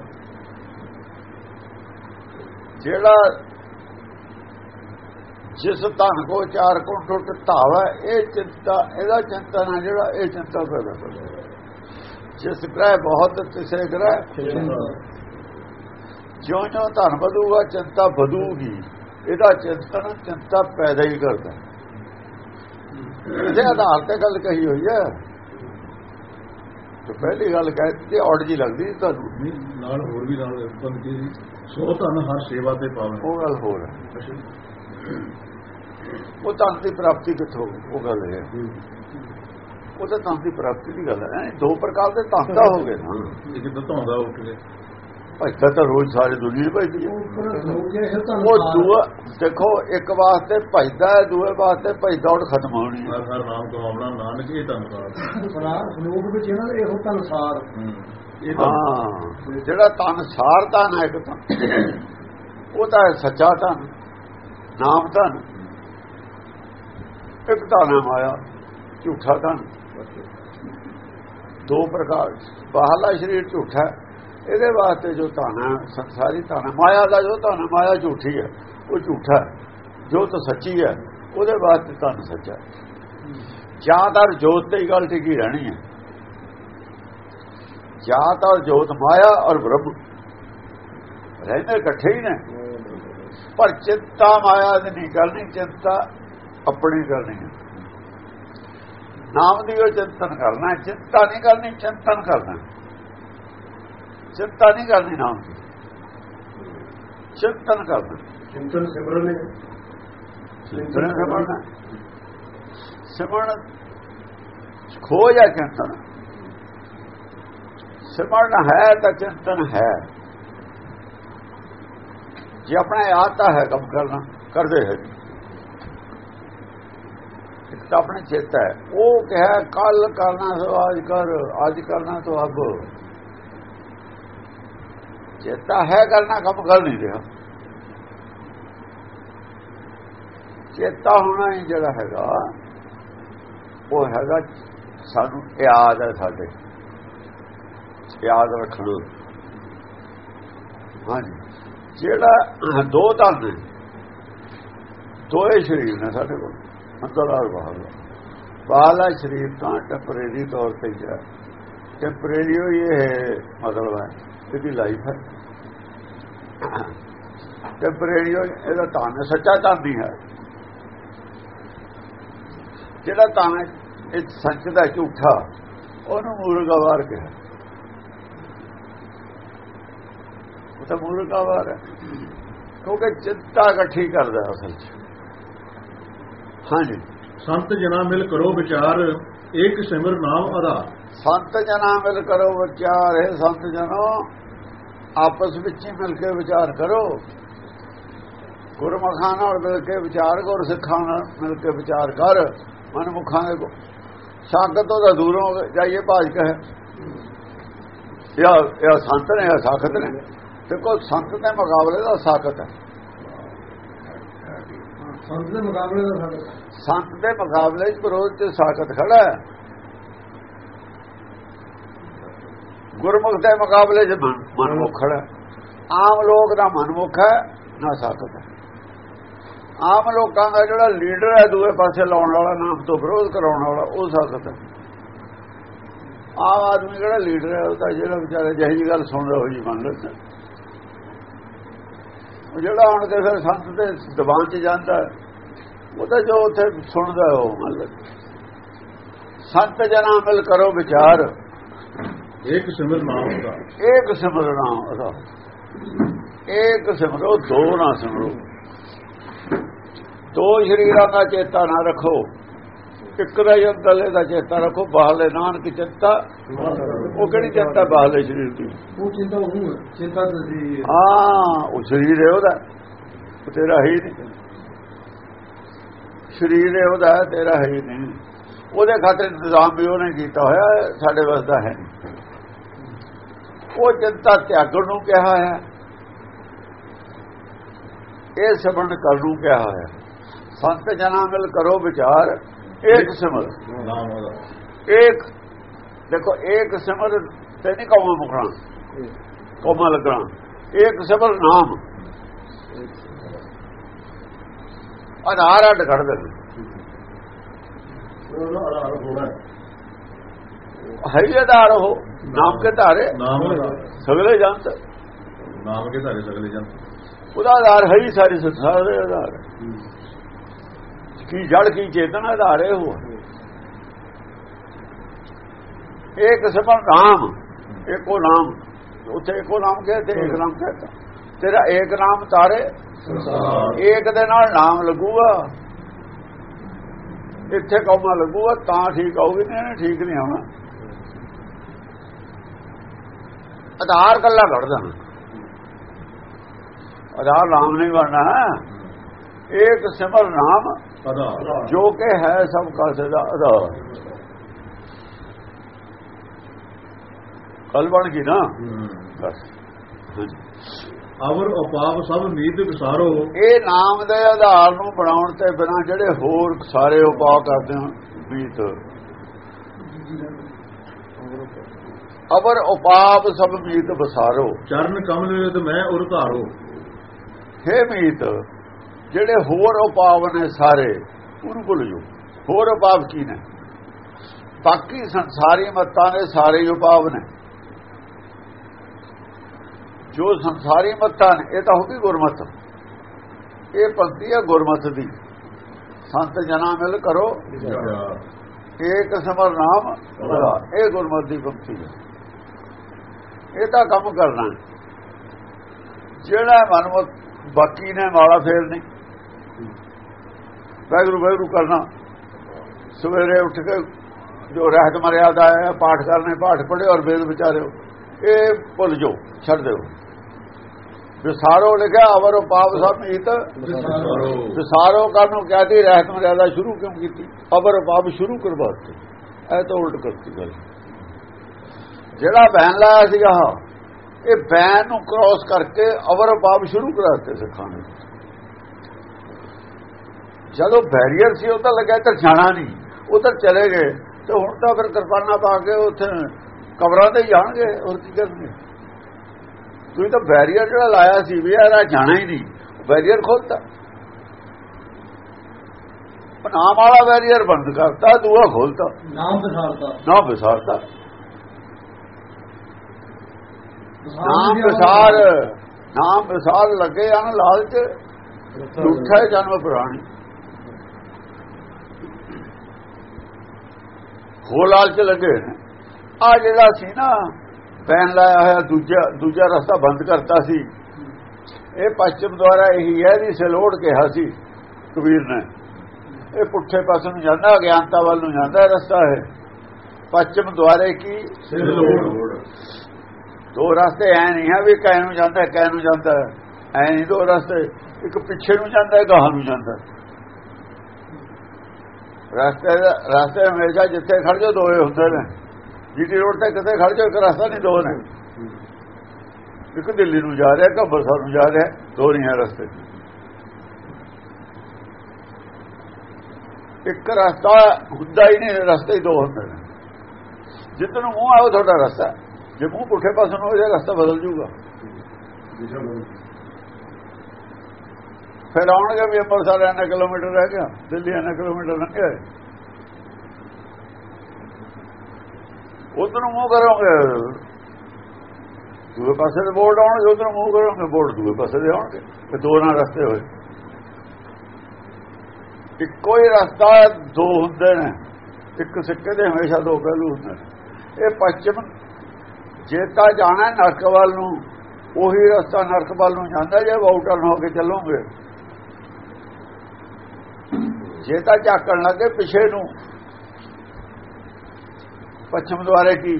ਜਿਹੜਾ ਜਿਸ ਧਨ ਕੋ ਚਾਰ ਕੁੰਠ ਟੁੱਟ ਧਾਵਾ ਇਹ ਚਿੰਤਾ ਇਹਦਾ ਚਿੰਤਨ ਹੈ ਜਿਹੜਾ ਇਹ ਚਿੰਤਾ ਪੈਦਾ ਕਰਦਾ ਜਿਸ ਗ੍ਰਹਿ ਬਹੁਤ ਤਿਸੇ ਗ੍ਰਹਿ ਜਿਉਂ ਜਿਉਂ ਧਨ ਵਧੂਗਾ ਚਿੰਤਾ ਵਧੂਗੀ। ਇਹਦਾ ਚਿੰਤਨ ਚਿੰਤਾ ਪੈਦਾ ਹੀ ਕਰਦਾ। ਇਹਦੇ ਆਧਾਰ ਤੇ ਗੱਲ ਕਹੀ ਹੋਈ ਹੈ ਤੇ ਪਹਿਲੀ ਗੱਲ ਕਹਿ ਤੇ ਔੜ ਜੀ ਲੱਗਦੀ ਤੁਹਾਨੂੰ। ਨਾਲ ਹੋਰ ਵੀ ਨਾਲ ਬੰਦ ਕੀ ਸੀ। ਧਨ ਹਰ ਸੇਵਾ ਤੇ ਪਾਵਨ। ਉਹ ਗੱਲ ਹੋਰ ਹੈ। ਉਹ ਧਨ ਦੀ ਪ੍ਰਾਪਤੀ ਕਿੱਥੋਂ ਉਹ ਗੱਲ ਹੈ। ਉਹ ਤਾਂ ਦੀ ਪ੍ਰਾਪਤੀ ਦੀ ਗੱਲ ਹੈ। ਦੋ ਪ੍ਰਕਾਰ ਦੇ ਤਾਂ ਹੋ ਗਏ ਇਹ ਕਿਦਾਂ ਧੌਂਦਾ ਉੱਠ ਕੇ। ਭਜਦਾ ਤਾਂ ਰੋਜ਼ ਸਾਰੇ ਦੁਨੀਆ ਭਜਦੀ ਹੈ। ਉਹ ਤਾਂ ਦੂਆ ਦੇਖੋ ਇੱਕ ਵਾਸਤੇ ਭਜਦਾ ਹੈ ਦੂਏ ਵਾਸਤੇ ਭਜਦਾ ਉਹ ਖਤਮ ਹੋਣੀ ਹੈ। ਹਰ ਨਾਮ ਕਮਾਉਣਾ ਨਾਨਕ ਇਹ ਧੰਨਵਾਦ ਫਰਾਰ ਲੋਕ ਵਿੱਚ ਇਹਨਾਂ ਦੇ ਇਹੋ ਤਨਸਾਰ ਇਹ ਤਾਂ ਹਾਂ ਜਿਹੜਾ ਤਨ ਸਾਰ ਧਨ ਹੈ ਇੱਕ ਤਾਂ ਉਹ ਤਾਂ ਹੈ ਸੱਚਾ ਧਨ ਨਾਮ ਧਨ। ਇੱਕ ਧਨ ਹੈ ਮਾਇਆ ਝੂਠਾ ਧਨ। ਦੋ ਪ੍ਰਕਾਰ ਬਾਹਲਾ ਸਰੀਰ ਝੂਠਾ ਹੈ। ਇਹਦੇ ਵਾਸਤੇ ਜੋ ਧਨ ਸੰਸਾਰੀ ਧਨ ਮਾਇਆ ਦਾ ਜੋ ਧਨ ਮਾਇਆ ਝੂਠੀ ਹੈ, ਉਹ ਝੂਠਾ ਹੈ। ਜੋ ਤਾਂ ਸੱਚੀ ਹੈ, ਉਹਦੇ ਵਾਸਤੇ ਧਨ ਸੱਚਾ ਹੈ। ਜ਼ਿਆਦਾਤਰ ਜੋਤ ਤੇ ਹੀ ਗੱਲ ਟਿਕੀ ਰਹਿਣੀ ਹੈ। ਜਾਤ ਔਰ ਜੋਤ ਮਾਇਆ ਔਰ ਬ੍ਰਹਮ। ਰਹਿੰਦੇ ਇਕੱਠੇ ਹੀ ਨੇ। ਪਰ ਚਿੰਤਾ ਮਾਇਆ ਦੀ ਨਹੀਂ ਕਰਨੀ ਚਿੰਤਾ ਆਪਣੀ ਕਰਨੀ ਹੈ। ਨਾਮ ਦੀ ਉਹ ਚਿੰਤਨ ਕਰਨਾ ਚਿੰਤਾ ਨਹੀਂ ਕਰਨੀ, ਚਿੰਤਨ ਕਰਨਾ ਚਿੰਤਾ ਨਹੀਂ ਕਰਨੀ ਨਾਮ ਦੀ ਚਿੰਤਨ ਕਰਨਾ। ਚਿੰਤਨ ਸਿਮਰਨ ਨੇ ਚਿੰਤਨ ਕਰਨਾ ਸਿਮਰਨ ਖੋਜ ਹੈ ਚਿੰਤਨ। ਸਿਮਰਨ ਹੈ ਤਾਂ ਚਿੰਤਨ ਹੈ। ਜੇ ਆਪਣਾ ਆਤਾ ਹੈ ਕੰਮ ਕਰਨਾ ਕਰਦੇ ਹੈ ਇੱਕ ਤਾਂ ਆਪਣੇ ਚੇਤਾ ਹੈ। ਉਹ ਕਹੇ ਕੱਲ ਕਰਨਾ ਸੋ ਅੱਜ ਕਰ ਅੱਜ ਕਰਨਾ ਤੋਂ ਅਬ ਚੇਤਾ ਹੈ ਕਰਨਾ ਕੰਮ ਕਰ ਨਹੀਂ ਰਿਹਾ। ਚੇਤਾ ਹੋਣਾ ਹੀ ਜਿਹੜਾ ਹੈਗਾ, ਉਹ ਹੈਗਾ ਸਾਨੂੰ ਯਾਦ ਹੈ ਸਾਡੇ। ਯਾਦ ਰੱਖਣਾ। ਹਾਂਜੀ। ਜਿਹੜਾ ਦੋ ਧਨ ਨੇ, ਦੋਏ ਸਰੀਰ ਨੇ ਸਾਡੇ ਕੋਲ, ਅੰਦਰ ਔਰ ਬਾਹਰ ਬਾਹਲਾ ਸਰੀਰ ਤਾਂ ਟੈਂਪਰੇਰੀ ਤੌਰ ਤੇ ਹੀ ਹੈ। ਟੈਂਪਰੇਰੀ ਹੋਈ ਇਹ ਮਤਲਬ ਹੈ ਇਹਦੀ ਲਾਈਫ ਹੈ। ਟੈਂਪਰੇਰੀ ਇਹਦਾ ਤਾਂ ਸੱਚਾ ਤਾਂ ਨਹੀਂ ਹੈ। ਜਿਹੜਾ ਤਾਂ ਇਹ ਸੱਚ ਦਾ ਝੂਠਾ। ਉਹਨੂੰ ਮੂਰਖਾਵਾਰ ਕਿਹਾ। ਉਹ ਤਾਂ ਮੂਰਖਾਵਾਰ ਹੈ। ਕਿਉਂਕਿ ਚਿੰਤਾ ਇਕੱਠੀ ਕਰਦਾ ਅਸਲ 'ਚ। ਹਾਂਜੀ। ਸੰਤ ਜਨਾ ਮਿਲ ਕਰੋ ਵਿਚਾਰ ਏਕ ਸਿਮਰ ਨਾਮ ਆਧਾਰ। ਸੰਤ ਜਨਾ ਮਿਲ ਕਰੋ ਵਿਚਾਰ ਹੈ ਸੰਤ ਜਨੋ। ਆਪਸ ਵਿੱਚ ਹੀ ਮਿਲ ਕੇ ਵਿਚਾਰ ਕਰੋ। ਗੁਰਮਖਾਂ ਨਾਲ ਮਿਲ ਕੇ ਵਿਚਾਰ ਗੁਰ ਸਿੱਖਾਂ ਨਾਲ ਮਿਲ ਕੇ ਵਿਚਾਰ ਕਰ। ਮਨਮੁਖਾਂ ਦੇ ਸਾਖਤ ਤੋਂ ਤਾਂ ਦੂਰੋਂ ਜਾਈਏ ਭਾਜ ਕਹੇ ਇਹ ਇਹ ਸੰਤ ਨੇ ਇਹ ਸਾਖਤ ਨੇ। ਦੇਖੋ ਸੰਤ ਦੇ ਮੁਕਾਬਲੇ ਦਾ ਸਾਖਤ ਹੈ। ਸੰਤ ਦੇ ਮੁਕਾਬਲੇ ਦਾ ਸੰਤ ਦੇ ਮੁਕਾਬਲੇ 'ਚ ਵਿਰੋਧ ਤੇ ਸਾਖਤ ਖੜਾ ਹੈ। ਗੁਰਮੁਖ ਦੇ ਮੁਕਾਬਲੇ 'ਚ ਮਨ- ਮਨਮੁਖ ਖੜਾ ਹੈ। ਆਮ ਲੋਕ ਦਾ ਮਨਮੁਖ ਹੈ, ਨਾ ਸਾਖਤ ਹੈ ਆਮ ਲੋਕਾਂ ਦਾ ਜਿਹੜਾ ਲੀਡਰ ਹੈ, ਦੂਏ ਪਾਸੇ ਲਾਉਣ ਵਾਲਾ ਨਾਮ ਤੋਂ ਵਿਰੋਧ ਕਰਾਉਣ ਵਾਲਾ, ਉਹ ਸਾਖਤ ਹੈ ਆਮ ਆਦਮੀ ਜਿਹੜਾ ਲੀਡਰ ਹੈ ਉਹ ਤਾਂ ਜਿਹੜਾ ਵਿਚਾਰੇ ਜਿਹੀ ਜੀ ਗੱਲ ਸੁਣਦਾ ਹੋਈ ਮੰਨ ਲੈਂਦਾ। ਉਹ ਜਿਹੜਾ ਹੁਣ ਕੇ ਫਿਰ ਸੰਤ ਦੇ ਦਬਾਨ 'ਚ ਜਾਂਦਾ ਉਹ ਤਾਂ ਜੋ ਉੱਥੇ ਸੁਣਦਾ, ਉਹ ਮੰਨ ਲੈਂਦਾ। ਸੰਤ ਜਨਾਂ ਮਿਲ ਕਰੋ ਵਿਚਾਰ। ਏਕ ਸਿਮਰ ਨਾਮ ਆਧਾਰ ਇੱਕ ਸਿਮਰਨਾ ਉਹਦਾ। ਇੱਕ ਸਿਮਰੋ ਦੋ ਨਾ ਸਿਮਰੋ। ਦੋ ਸ਼ਰੀਰਾਂ ਦਾ ਚੇਤਾ ਨਾ ਰੱਖੋ। ਇੱਕ ਦਾ ਜੰਦਲੇ ਦਾ ਚੇਤਾ ਰੱਖੋ ਬਾਹਲੇ ਨਾਨਕ ਚਿੰਤਾ ਉਹ ਕਿਹੜੀ ਚਿੰਤਾ ਬਾਹਲੇ ਸ਼ਰੀਰ ਦੀ? ਉਹ ਚਿੰਤਾ ਉਹ ਹੈ ਚਿੰਤਾ ਤੁਸੀਂ ਹਾਂ। ਉਹ ਸਰੀਰ ਹੈ ਉਹਦਾ। ਉਹ ਤੇਰਾ ਹੈ ਨਹੀਂ। ਸਰੀਰ ਹੈ ਉਹਦਾ ਤੇਰਾ ਹੈ ਨਹੀਂ। ਉਹਦੇ ਖਾਤਰ ਇੰਤਜ਼ਾਮ ਵੀ ਉਹਨੇ ਕੀਤਾ ਹੋਇਆ ਸਾਡੇ ਵੱਸ ਦਾ ਹੈ ਨਹੀਂ। ਉਹ ਚਿੰਤਾ ਤਿਆਗਣ ਨੂੰ ਕਿਹਾ ਹੈ। ਇਹ ਸਬੰਧ ਕਰਨ ਨੂੰ ਕਿਹਾ ਹੈ। ਸੰਤ ਜਨਾਂ ਮਿਲ ਕਰੋ ਵਿਚਾਰ। ਇੱਕ ਸਿਮਰ। ਇੱਕ ਦੇਖੋ ਇੱਕ ਸਿਮਰ ਤੇ ਨਹੀਂ ਕੌਮਾ ਮੁਖਣਾ ਕੌਮਾ ਲੱਗਣਾ ਇੱਕ ਸਿਮਰ ਨਾਮ। ਆਧਾਰ ਅੱਡ ਕੱਢ ਦੇ ਆਧਾਰ ਹੈ ਹੀ ਆਧਾਰ ਉਹ। ਨਾਮ ਕੇ ਧਾਰੇ? ਨਾਮ ਸਗਲੇ ਜੰਤ? ਨਾਮ ਕੇ ਧਾਰੇ ਸਗਲੇ ਜਨ ਉਹਦਾ ਆਧਾਰ ਹੈ ਹੀ ਸਾਰੇ ਸੰਸਾਰ ਦੇ ਆਧਾਰ। ਕੀ ਜੜ ਕੀ ਚੇਤਨ ਆਧਾਰ ਹੈ ਉਹ? ਇੱਕ ਸਿਮਰ ਨਾਮ ਇੱਕੋ ਨਾਮ ਉੱਥੇ ਇੱਕੋ ਨਾਮ ਕਹੇ ਤੇ ਇੱਕ ਨਾਮ ਕਹਤਾ। ਤੇਰਾ ਇੱਕ ਨਾਮ ਤਾਰੇ। ਸੰਸਾਰ। ਇੱਕ ਦੇ ਨਾਲ ਨਾਮ ਲੱਗੂਗਾ। ਇੱਥੇ ਕੌਮਾ ਲੱਗੂਗਾ ਤਾਂ ਠੀਕ ਆਊਗੀ ਨਹੀਂ ਠੀਕ ਨਹੀਂ ਆਉਣਾ। ਆਧਾਰ ਕੱਲਾ ਘੜ ਜਾਣਾ ਆਧਾਰ ਨਾਮ ਨਹੀਂ ਬਣਨਾ ਇੱਕ ਸਿਮਰ ਨਾਮ ਜੋ ਕਿ ਹੈ ਸਭ ਕਾ ਸਦਾ ਆਧਾਰ। ਕਲ ਬਣ ਗਈ ਨਾ। ਬਸ। ਅਵਰ ਉਪਾਪ ਸਭ ਮੀਤ ਵਿਸਾਰੋ। ਇਹ ਨਾਮ ਦੇ ਆਧਾਰ ਨੂੰ ਬਣਾਉਣ ਤੇ ਬਿਨਾ ਜਿਹੜੇ ਹੋਰ ਸਾਰੇ ਉਪਾਅ ਕਰਦੇ ਹਨ ਬੀਤ ਅਵਰ ਉਪਾਪ ਸਭ ਮੀਤ ਬਸਾਰੋ। ਚਰਨ ਕਮਲ ਵਿਦ ਮੈਂ ਉਰ ਧਾਰੋ। ਹੈ ਮੀਤ ਜਿਹੜੇ ਹੋਰ ਉਪਾਅ ਨੇ ਸਾਰੇ ਉਹਨੂੰ ਭੁੱਲ ਜਾਓ। ਹੋਰ ਉਪਾਅ ਕੀ ਨੇ? ਬਾਕੀ ਸੰਸਾਰੀ ਮਤਾਂ ਦੇ ਸਾਰੇ ਹੀ ਉਪਾਅ ਨੇ। ਜੋ ਸੰਸਾਰੀ ਮਤਾਂ ਨੇ ਇਹ ਤਾਂ ਹੋ ਗਈ ਗੁਰਮਤ। ਇਹ ਪੰਕਤੀ ਹੈ ਗੁਰਮਤ ਦੀ। ਸੰਤ ਜਨਾ ਮਿਲ ਕਰੋ। ਏਕ ਸਮਰ ਨਾਮ। ਇਹ ਗੁਰਮਤ ਦੀ ਪੰਕਤੀ ਹੈ। ਇਹ ਤਾਂ ਕੰਮ ਕਰਨਾ ਜਿਹੜਾ ਮਨਮਤ ਬਾਕੀ ਨੇ ਮਾਲਾ ਫੇਰ ਨਹੀਂ। ਵੈਗਰੂ ਵੈਗਰੂ ਕਰਨਾ। ਸਵੇਰੇ ਉੱਠ ਕੇ ਜੋ ਰਹਿਤ ਮਰਿਆਦਾ ਹੈ, ਪਾਠ ਕਰਨੇ, ਪਾਠ ਪੜ੍ਹੇ ਔਰ ਵੇਦ ਵਿਚਾਰਿਓ, ਇਹ ਭੁੱਲ ਜਾਓ, ਛੱਡ ਦਿਓ। ਵਿਸਾਰੋ ਲਿਖਿਆ, ਅਵਰ ਪਾਪ ਸਭ ਮੀਤ ਵਿਸਾਰੋ। ਵਿਸਾਰੋ ਕਰਨ ਨੂੰ ਕਹਤੀ, ਰਹਿਤ ਮਰਿਆਦਾ ਸ਼ੁਰੂ ਕਿਉਂ ਕੀਤੀ? ਅਵਰ ਪਾਪ ਸ਼ੁਰੂ ਕਰਵਾ ਕਰਵਾਤੇ ਇਹ ਤਾਂ ਉਲਟ ਕਰਤੀ ਗੱਲ। ਜਿਹੜਾ ਬੈਨ ਲਾਇਆ ਸੀਗਾ ਇਹ ਬੈਨ ਨੂੰ ਕ੍ਰਾਸ ਕਰਕੇ ਅਵਰ ਪਾਪ ਸ਼ੁਰੂ ਕਰਾਤੇ ਸਿੱਖਾਂ ਨੇ। ਜਦੋਂ ਬੈਰੀਅਰ ਸੀ ਉਹ ਤਾਂ ਲੱਗਾ ਤਾਂ ਜਾਣਾ ਨਹੀਂ ਉਹ ਤਾਂ ਚਲੇ ਗਏ ਤੇ ਹੁਣ ਤਾਂ ਫਿਰ ਕਿਰਪਾਨਾ ਪਾ ਕੇ ਉੱਥੇ ਕਬਰਾਂ ਤੇ ਜਾਣਗੇ ਹੋਰ ਕੀ ਕਰਨਗੇ? ਤੁਸੀਂ ਤਾਂ ਬੈਰੀਅਰ ਜਿਹੜਾ ਲਾਇਆ ਸੀ ਵੀ ਇਹਦਾ ਜਾਣਾ ਹੀ ਨਹੀਂ ਬੈਰੀਅਰ ਖੋਲਤਾ। ਨਾਮ ਵਾਲਾ ਬੈਰੀਅਰ ਬੰਦ ਕਰਤਾ ਦੂਆ ਖੋਲਤਾ। ਨਾਮ ਵਿਸਾਰਤਾ। ਨਾ ਵਿਸਾਰਤਾ। ਨਾਮ ਵਿਸਾਰ। ਨਾਮ ਵਿਸਾਰ ਲੱਗੇ ਹਨ ਲਾਲਚ ਝੂਠਾ ਜਨਮ ਪੁਰਾਣੀ। ਹੋ ਲਾਲਚ ਲੱਗੇ ਆ ਜਿਹੜਾ ਸੀ ਨਾ ਪੈਨ ਲਾਇਆ ਹੋਇਆ ਦੂਜਾ ਦੂਜਾ ਰਸਤਾ ਬੰਦ ਕਰਤਾ ਸੀ। ਇਹ ਪશ્ਚਿਮ ਦੁਆਰਾ ਇਹੀ ਹੈ ਦੀ ਸਲੋੜ ਕਿਹਾ ਸੀ ਕਬੀਰ ਨੇ। ਇਹ ਪੁੱਠੇ ਪਾਸੇ ਨੂੰ ਜਾਂਦਾ ਗਿਆਨਤਾ ਵੱਲ ਨੂੰ ਜਾਂਦਾ ਰਸਤਾ ਹੈ ਪશ્ਚਿਮ ਦੁਆਰੇ ਕੀ? ਸਿਰ ਲੋੜ ਦੋ ਰਸਤੇ ਐ ਨਹੀਂ ਹੈ ਵੀ ਕੈ ਨੂੰ ਜਾਂਦਾ ਕੈ ਨੂੰ ਜਾਂਦਾ। ਐ ਨਹੀਂ ਦੋ ਰਸਤੇ, ਇੱਕ ਪਿੱਛੇ ਨੂੰ ਜਾਂਦਾ ਹੈ ਗਾਹਾਂ ਨੂੰ ਜਾਂਦਾ। ਰਸਤੇ ਰਸਤੇ ਹਮੇਸ਼ਾ ਜਿੱਥੇ ਖੜ ਜਾਓ ਦੋਏ ਹੁੰਦੇ ਨੇ। ਜੀਟੀ ਰੋਡ ਤੇ ਕਿਤੇ ਖੜ ਜਾਓ, ਇੱਕ ਰਸਤਾ ਨਹੀਂ, ਦੋ ਨੇ। ਇੱਕ ਦਿੱਲੀ ਨੂੰ ਜਾ ਰਿਹਾ, ਇੱਕ ਅੰਮ੍ਰਿਤਸਰ ਨੂੰ ਜਾ ਰਿਹਾ, ਦੋ ਨਹੀਂ ਹੈ ਰਸਤੇ। ਇੱਕ ਰਸਤਾ ਹੁੰਦਾ ਹੀ ਨਹੀਂ, ਰਸਤੇ ਹੀ ਦੋ ਹੁੰਦੇ ਨੇ। ਜਿੱਦ ਨੂੰ ਮੂੰਹ ਆਓ ਤੁਹਾਡਾ ਰਸਤਾ। ਜੇ ਮੂੰਹ ਪੁੱਠੇ ਪਾਸੇ ਨੂੰ ਹੋ ਜਾਏ ਰਸਤਾ ਬਦਲ ਜਾਊਗਾ। ਫਿਰ ਆਉਣਗੇ ਵੀ ਅੰਮ੍ਰਿਤਸਰ ਇੰਨਾ ਕਿਲੋਮੀਟਰ ਰਹਿ ਗਿਆ ਦਿੱਲੀ ਇੰਨਾ ਕਿਲੋਮੀਟਰ ਲੰਘਿਆ ਉਧਰ ਨੂੰ ਮੂੰਹ ਕਰੋਗੇ। ਦੂਏ ਪਾਸੇ ਦੇ ਬੋਰਡ ਆਉਣਗੇ, ਉਧਰ ਮੂੰਹ ਕਰੋਗੇ, ਬੋਰਡ ਦੂਏ ਪਾਸੇ ਦੇ ਆਉਣਗੇ, ਤੇ ਦੋ ਨਾਲ ਰਸਤੇ ਹੋਏ। ਇੱਕੋ ਹੀ ਰਸਤਾ, ਦੋ ਹੁੰਦੇ ਨੇ। ਇੱਕ ਸਿੱਕੇ ਦੇ ਹਮੇਸ਼ਾ ਦੋ ਪਹਿਲੂ ਹੁੰਦੇ ਨੇ। ਇਹ ਪੱਛਮ ਜੇ ਤਾਂ ਜਾਣਾ ਨਰਕ ਵੱਲ ਨੂੰ, ਉਹੀ ਰਸਤਾ ਨਰਕ ਵੱਲ ਨੂੰ ਜਾਂਦਾ ਜੇ ਵਾਊਟਰਨ ਹੋ ਕੇ ਚੱਲੋਗੇ। ਜੇ ਤਾਂ ਝਾਕਣ ਲੱਗੇ ਪਿਛੇ ਨੂੰ। ਪੱਛਮ ਦੁਆਰੇ ਕੀ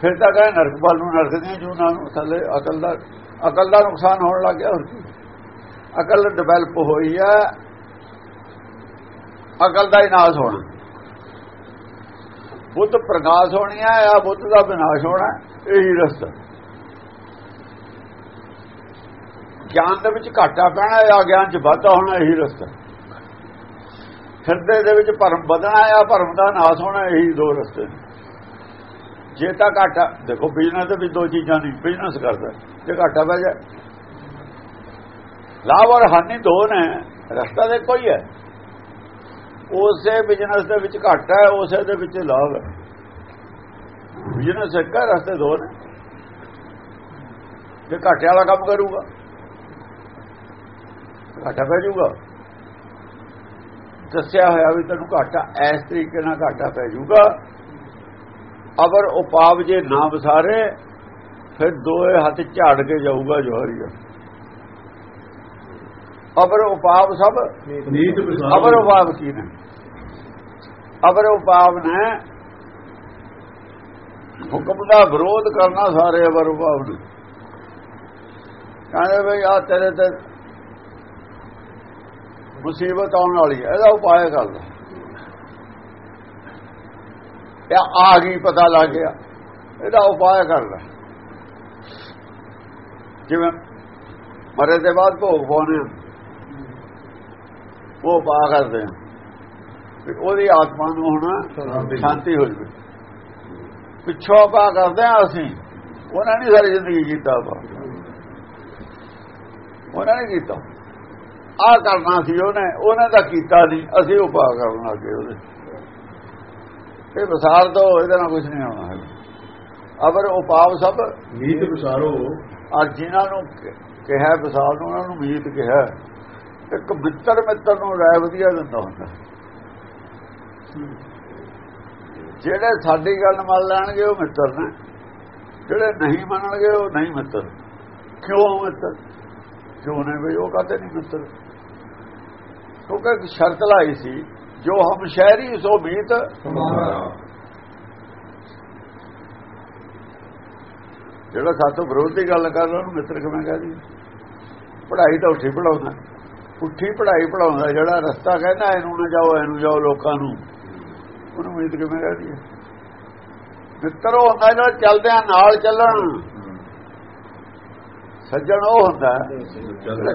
ਫਿਰ ਤਾਂ ਕਹੇ ਨਰਕ ਵੱਲ ਨੂੰ ਨਰਕ ਦੀਆਂ ਜੂਨਾਂ ਨੂੰ, ਥੱਲੇ ਅਕਲ ਦਾ ਅਕਲ ਦਾ ਨੁਕਸਾਨ ਹੋਣ ਲੱਗ ਗਿਆ ਹੋਰ ਅਕਲ ਡਿਵੈਲਪ ਹੋਈ ਹੈ ਅਕਲ ਦਾ ਹੀ ਨਾਸ ਹੋਣਾ। ਬੁੱਧ ਪ੍ਰਕਾਸ਼ ਹੋਣੀ ਹੈ ਆ ਬੁੱਧ ਦਾ ਵਿਨਾਸ਼ ਹੋਣਾ, ਇਹੀ ਰਸਤਾ। ਗਿਆਨ ਦੇ ਵਿੱਚ ਘਾਟਾ ਪੈਣਾ, ਆ ਗਿਆਨ 'ਚ ਵਾਧਾ ਹੋਣਾ, ਇਹੀ ਰਸਤਾ। ਹਿਰਦੇ ਦੇ ਵਿੱਚ ਭਰਮ ਵਧਣਾ, ਆ ਭਰਮ ਦਾ ਨਾਸ ਹੋਣਾ, ਇਹੀ ਦੋ ਰਸਤੇ ਨੇ। ਜੇ ਤਾਂ ਘਾਟਾ, ਦੇਖੋ ਬਿਜ਼ਨਸ ਦੇ ਵਿੱਚ ਦੋ ਚੀਜ਼ਾਂ ਨਹੀਂ, ਬਿਜ਼ਨਸ ਕਰਦਾ, ਜੇ ਘਾਟਾ ਪੈ ਜਾਏ। ਲਾਭ ਔਰ ਹਾਨੀ ਦੋ ਨੇ, ਰਸਤਾ ਦੇ ਕੋਈ ਹੈ। ਉਸੇ ਬਿਜ਼ਨਸ ਦੇ ਵਿੱਚ ਘਾਟਾ ਹੈ, ਉਸੇ ਦੇ ਵਿੱਚ ਲਾਭ ਹੈ। ਬਿਜ਼ਨਸ ਇੱਕ ਹੈ, ਰਸਤੇ ਦੋ ਨੇ। ਜੇ ਘਾਟੇ ਵਾਲਾ ਕੰਮ ਕਰੂਗਾ, ਘਾਟਾ ਪੈ ਜਾਊਗਾ। ਦੱਸਿਆ ਹੋਇਆ ਵੀ ਤੈਨੂੰ ਘਾਟਾ ਇਸ ਤਰੀਕੇ ਨਾਲ ਘਾਟਾ ਪੈ ਜਾਊਗਾ। ਅਬਰ ਉਪਾਵ ਜੇ ਨਾ ਵਿਸਾਰੇ, ਫਿਰ ਦੋਏ ਹੱਥ ਝਾੜ ਕੇ ਜਾਊਗਾ ਜੋਹਰੀਆ। ਅਬਰ ਉਪਾਵ ਸਭ। ਨੀਤ ਵਿਸਾਰੋ। ਅਬਰ ਉਪਾਵ ਕੀ ਨੇ? ਅਬਰ ਉਪਾਵ ਨੇ ਹੁਕਮ ਦਾ ਵਿਰੋਧ ਕਰਨਾ ਸਾਰੇ ਅਬਰ ਉਪਾਵ ਨੇ। ਕਹਿੰਦੇ ਵੀ ਆ ਤੇਰੇ ਤੇ ਮੁਸੀਬਤ ਆਉਣ ਵਾਲੀ ਹੈ ਇਹਦਾ ਉਪਾਅ ਕਰ ਲੈ ਇਹ ਆ ਗਈ ਪਤਾ ਲੱਗ ਗਿਆ। ਇਹਦਾ ਉਪਾਅ ਕਰ ਲੈ ਜਿਵੇਂ ਮਰੇ ਦੇ ਬਾਅਦ ਭੋਗ ਪਾਉਣੇ ਉਹ ਪਾ ਕਰਦੇ ਵੀ ਉਹਦੀ ਆਤਮਾ ਨੂੰ ਹੁਣ ਸ਼ਾਂਤੀ ਹੋ ਜਵੇ ਪਿੱਛੋਂ ਪਾ ਕਰਦੇ ਆ ਅਸੀਂ। ਉਹਨਾਂ ਨੇ ਸਾਰੀ ਜ਼ਿੰਦਗੀ ਕੀਤਾ ਵਾ ਉਹਨਾਂ ਨੇ ਕੀਤਾ। ਆ ਕਰਨਾ ਸੀ ਉਹਨੇ। ਉਹਨਾਂ ਦਾ ਕੀਤਾ ਨਹੀਂ। ਅਸੀਂ ਉਹ ਪਾ ਕਰਨ ਲੱਗੇ ਉਹਦੇ। ਇਹ ਵਿਸਾਰ ਤੋਂ ਇਹਦੇ ਨਾਲ ਕੁਝ ਨਹੀਂ ਆਉਣਾ ਹੈ ਅਬਰ ਉਪਾਵ ਸਭ ਨੀਤ ਵਿਸਾਰੋ। ਅੱਜ ਜਿਨ੍ਹਾਂ ਨੂੰ ਕਿਹਾ ਵਿਸਾਲ ਨੂੰ ਉਹਨਾਂ ਨੂੰ ਮੀਤ ਕਿਹਾ। ਇੱਕ ਮਿੱਤਰ ਮਿੱਤਰ ਨੂੰ ਰਾਏ ਵਧੀਆ ਦਿੰਦਾ ਹੁੰਦਾ। ਜਿਹੜੇ ਸਾਡੀ ਗੱਲ ਮੰਨ ਲੈਣਗੇ ਉਹ ਮਿੱਤਰ ਨੇ। ਜਿਹੜੇ ਨਹੀਂ ਮੰਨਣਗੇ ਉਹ ਨਹੀਂ ਮਿੱਤਰ। ਕਿਉਂ ਮਿੱਤਰ? ਕਿਉਂ ਨੇ ਵੀ ਉਹ ਕਹਤੇ ਨਹੀਂ ਮਿੱਤਰ? ਕਿਉਂਕਿ ਇੱਕ ਸ਼ਰਤ ਲਾਈ ਸੀ, ਜੋ ਹਮ ਸ਼ਹਿਰੀ ਸੋ ਮੀਤ ਜਿਹੜਾ ਸਾਤੋਂ ਵਿਰੋਧ ਦੀ ਗੱਲ ਕਰਦਾ ਉਹਨੂੰ ਮਿੱਤਰ ਕਿਵੇਂ ਕਹਦੀ ਪੜ੍ਹਾਈ ਤਾਂ ਉੱਠੀ ਪੜਾਉਂਦਾ ਉੱਠੀ ਪੜ੍ਹਾਈ ਪੜਾਉਂਦਾ ਜਿਹੜਾ ਰਸਤਾ ਕਹਿੰਦਾ, ਇਹਨੂੰ ਨਾ ਜਾਓ, ਇਹਨੂੰ ਜਾਓ ਲੋਕਾਂ ਨੂੰ। ਉਹਨੂੰ ਉਮੀਦ ਕਿਵੇਂ ਕਹਦੀ ਹੈ? ਮਿੱਤਰ ਉਹ ਹੁੰਦਾ ਜਿਹੜਾ ਚੱਲਦਿਆਂ ਨਾਲ ਚੱਲਣ। ਸੱਜਣ ਉਹ ਹੁੰਦਾ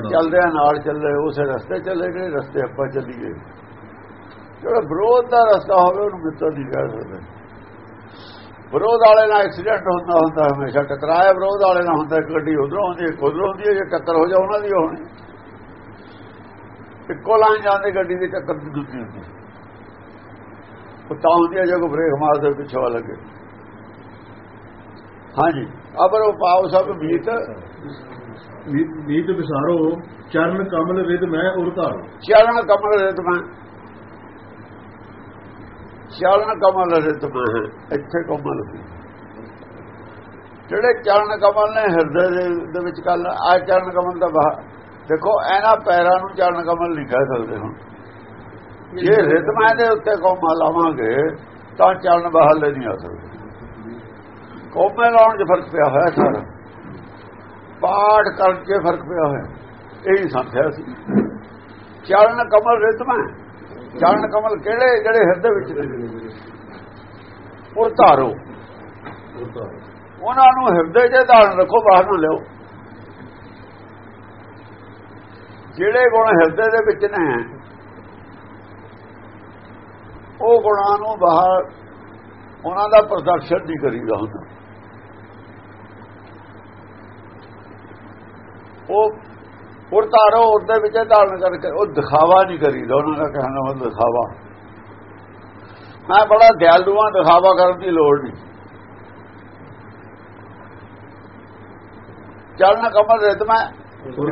ਚੱਲਦਿਆਂ ਨਾਲ ਚੱਲੇ, ਉਸੇ ਰਸਤੇ ਚੱਲੇ ਜਿਹੜੇ ਰਸਤੇ ਆਪਾਂ ਚੱਲੀਏ ਜਿਹੜਾ ਵਿਰੋਧ ਦਾ ਰਸਤਾ ਹੋਵੇ, ਉਹਨੂੰ ਮਿੱਤਰ ਨਹੀਂ ਕਹਿ ਸਕਦੇ। ਵਿਰੋਧ ਵਾਲੇ ਨਾਲ ਐਕਸੀਡੈਂਟ ਹੁੰਦਾ ਹੁੰਦਾ ਹਮੇਸ਼ਾ। ਟਕਰਾਇਆ ਵਿਰੋਧ ਵਾਲੇ ਨਾਲ ਹੁੰਦਾ, ਇੱਕ ਗੱਡੀ ਉਧਰੋਂ ਆਉਂਦੀ ਇੱਕ ਉਧਰੋਂ ਆਉਂਦੀ ਹੈ, ਜੇ ਟੱਕਰ ਹੋ ਜਾ ਉਹਨਾਂ ਦੀ ਹੋਣੀ। ਇੱਕੋ ਲਾਈਨ ਜਾਂਦੇ ਗੱਡੀ ਦੀ ਟੱਕਰ ਦੀ ਦੂਜੀ ਹੁੰਦੀ। ਉਹ ਤਾਂ ਹੁੰਦੀ ਹੈ ਜਦੋਂ ਬ੍ਰੇਕ ਮਾਰਦੇ ਪਿੱਛੋਂ ਲੱਗੇ। ਹਾਂਜੀ ਅਬਰ ਉਹ ਪਾਉ ਸਭ ਮੀਤ। ਨੀਤ ਵਿਸਾਰੋ ਚਰਨ ਕਮਲ ਰਿਦ ਮੈਂ ਉਰ ਧਾਰੋ। ਚਰਨ ਕਮਲ ਰਿਤਮਾ ਚਰਨ ਕਮਲ ਰਿਤਮਾ ਇੱਥੇ ਕਮਲ ਜਿਹੜੇ ਚਰਨ ਕਮਲ ਨੇ ਹਿਰਦੇ ਦੇ ਵਿੱਚ ਕੱਲ ਆ ਚਰਨ ਕਮਲ ਦਾ ਬਾਹਰ ਦੇਖੋ ਇਹਨਾਂ ਪੈਰਾਂ ਨੂੰ ਚਰਨ ਕਮਲ ਨਹੀਂ ਕਹਿ ਸਕਦੇ ਹੁਣ। ਜੇ ਰਿਤਮਾ ਦੇ ਉੱਤੇ ਕੋਮਾ ਲਾਵਾਂਗੇ ਤਾਂ ਚਰਨ ਬਾਹਰਲੇ ਨਹੀਂ ਆ ਸਕਦੇ। ਕੋਮੇ ਲਾਉਣ 'ਚ ਫ਼ਰਕ ਪਿਆ ਹੋਇਆ ਸਾਰਾ। ਪਾਠ ਕਰਨ 'ਚ ਫ਼ਰਕ ਪਿਆ ਹੋਇਆ। ਇਹੀ ਸਮਝਿਆ ਸੀ। ਚਰਨ ਕਮਲ ਰਿਤਮਾ ਚਰਨ ਕਮਲ ਕਿਹੜੇ? ਜਿਹੜੇ ਹਿਰਦੇ ਵਿੱਚ ਨੇ। ਧਾਰੋ ਉਹਨਾਂ ਨੂੰ ਹਿਰਦੇ 'ਚ ਧਾਰਨ ਰੱਖੋ ਬਾਹਰ ਨੂੰ ਲਿਓ ਜਿਹੜੇ ਗੁਣ ਹਿਰਦੇ ਦੇ ਵਿੱਚ ਨੇ, ਉਹ ਗੁਣਾਂ ਨੂੰ ਬਾਹਰ ਉਹਨਾਂ ਦਾ ਪ੍ਰਦਰਸ਼ਨ ਨਹੀਂ ਕਰੀਦਾ ਹੁੰਦਾ। ਉਹ ਉਰ ਧਾਰੋ ਉਹਦੇ ਵਿੱਚ ਧਾਰਨ ਕਰਕੇ ਉਹ ਦਿਖਾਵਾ ਨਹੀਂ ਕਰੀਦਾ, ਉਹਨਾਂ ਦਾ ਕਹਿਣ ਦਾ ਮਤਲਬ ਦਿਖਾਵਾ। ਮੈਂ ਬੜਾ ਦਿਆਲੂਆਂ ਦਿਖਾਵਾ ਕਰਨ ਦੀ ਲੋੜ ਨਹੀਂ। ਚੱਲਣਾ ਕਮਲ ਰਿਤਮਾ। ਉਰ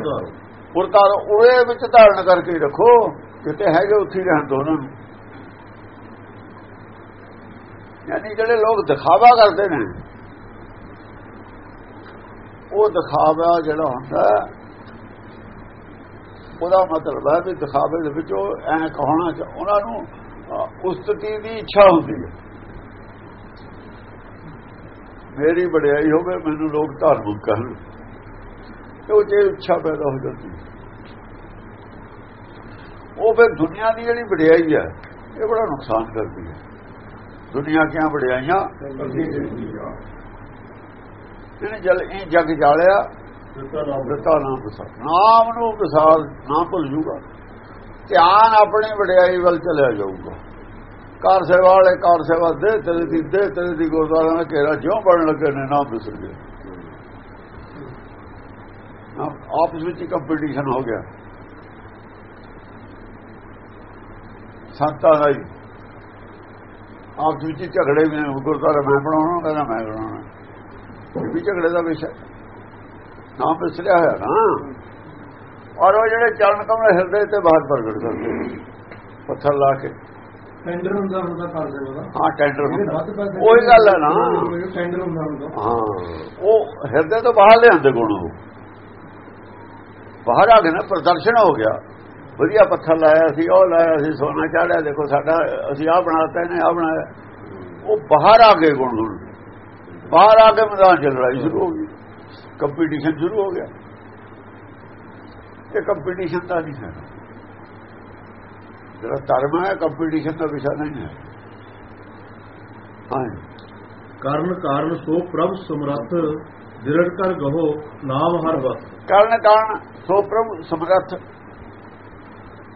ਧਾਰੋ ਉਰਤਾਰ ਉਹਦੇ ਵਿੱਚ ਧਾਰਨ ਕਰਕੇ ਰੱਖੋ ਕਿਤੇ ਹੈਗੇ ਉੱਥੇ ਹੀ ਰਹਿਣ ਦੋਨਾਂ ਨੂੰ। ਯਾਨੀ ਜਿਹੜੇ ਲੋਕ ਦਿਖਾਵਾ ਕਰਦੇ ਨੇ ਉਹ ਦਿਖਾਵਾ ਜਿਹੜਾ ਹੁੰਦਾ ਉਹਦਾ ਮਤਲਬ ਹੈ ਵੀ ਦਿਖਾਵੇ ਦੇ ਵਿੱਚ ਉਹ ਐ ਕਹਣਾ ਚ ਉਹਨਾਂ ਨੂੰ ਅ, ਉਸਤਤੀ ਦੀ ਇੱਛਾ ਹੁੰਦੀ ਹੈ। ਮੇਰੀ ਵਡਿਆਈ ਹੋਵੇ ਮੈਨੂੰ ਲੋਕ ਧਾਰਮਿਕ ਕਰਨ ਉਹ ਜੇ ਇੱਛਾ ਪੈਦਾ ਹੋ ਜਾਂਦੀ। ਉਹ ਫਿਰ ਦੁਨੀਆ ਦੀ ਜਿਹੜੀ ਵਡਿਆਈ ਹੈ ਇਹ ਬੜਾ ਨੁਕਸਾਨ ਕਰਦੀ ਹੈ। ਦੁਨੀਆ ਕਿਆਂ ਵਡਿਆਈਆਂ? ਇਹਨੇ ਜਲ ਇਹ ਜਗ ਜਾਲਿਆ ਦਿੱਤਾ ਨਾਮ। ਦਿੱਤਾ ਨਾਮ ਨੂੰ ਵਿਸਾਰ ਨਾ ਭੁੱਲ ਜੂਗਾ ਧਿਆਨ ਆਪਣੀ ਵਡਿਆਈ ਵੱਲ ਚਲਿਆ ਜਾਊਗਾ। ਕਾਰ ਸੇਵਾ ਵਾਲੇ ਕਾਰ ਸੇਵਾ ਦੇ ਤੇਰੇ ਦੀ ਦੇ ਤੇਰੇ ਦੀ ਗੁਰਦੁਆਰਾ ਦਾ ਘੇਰਾ ਜਿਉਂ ਬਣਨ ਲੱਗੇ ਨੇ ਨਾਮ ਵਿਸਰ ਗਏ। ਆਪਸ ਵਿੱਚ ਕੰਪੀਟੀਸ਼ਨ ਹੋ ਗਿਆ। ਸੰਤਾਂ ਦਾ ਹੀ। ਆਪਸ ਵਿੱਚ ਝਗੜੇ ਵੀ ਮੈਂ ਬਣਾਉਣਾ ਕਹਿੰਦਾ ਮੈਂ ਬਣਾਉਣਾ। ਇਹ ਵੀ ਝਗੜੇ ਦਾ ਵਿਸ਼ਾ। ਨਾਮ ਵਿਸਰਿਆ ਹੋਇਆ ਨਾ। ਔਰ ਉਹ ਜਿਹੜੇ ਚਰਨ ਕਮਲ ਹਿਰਦੇ ਤੇ ਬਾਹਰ ਪ੍ਰਗਟ ਕਰਦੇ ਪੱਥਰ ਲਾ ਕੇ। ਟੈਂਡਰ ਹੁੰਦਾ ਹੁੰਦਾ ਕਰ ਦੇਵਾ ਹਾਂ ਟੈਂਡਰ ਉਹੀ ਗੱਲ ਹੈ ਨਾ। ਟੈਂਡਰ ਹੁੰਦਾ ਹੁੰਦਾ। ਹਾਂ। ਉਹ ਹਿਰਦੇ ਤੋਂ ਬਾਹਰ ਲਿਆਂਦੇ ਗੁਣ ਉਹ। ਬਾਹਰ ਆ ਗਏ ਨਾ, ਪ੍ਰਦਰਸ਼ਨ ਹੋ ਗਿਆ। ਵਧੀਆ ਪੱਥਰ ਲਾਇਆ ਸੀ, ਉਹ ਲਾਇਆ ਸੀ, ਸੋਨਾ ਚਾੜਿਆ। ਦੇਖੋ ਸਾਡਾ, ਅਸੀਂ ਆਹ ਬਣਾਤਾ ਇਹਨੇ ਆਹ ਬਣਾਇਆ। ਉਹ ਬਾਹਰ ਆ ਗਏ ਗੁਣ ਹੁਣ। ਬਾਹਰ ਆ ਕੇ ਮੈਦਾਨ 'ਚ ਲੜਾਈ ਸ਼ੁਰੂ ਹੋ ਗਈ। ਕੰਪੀਟੀਸ਼ਨ ਸ਼ੁਰੂ ਹੋ ਗਿਆ। ਇਹ ਕੰਪੀਟੀਸ਼ਨ ਦਾ ਨਹੀਂ ਹੈ। ਜਿਹੜਾ ਧਰਮ ਹੈ ਕੰਪੀਟੀਸ਼ਨ ਦਾ ਵਿਸ਼ਾ ਨਹੀਂ ਹੈ। ਹਾਂ ਕਾਰਨ ਕਾਰਨ ਸੋ ਪ੍ਰਭ ਸਮਰੱਥ, ਦਿਰੜ ਕਰ ਗਹੋ, ਨਾਮ ਹਰ ਵਕਤ ਕਾਰਨ ਕਾਰਨ ਸੋ ਪ੍ਰਭੂ ਸਮਰੱਥ।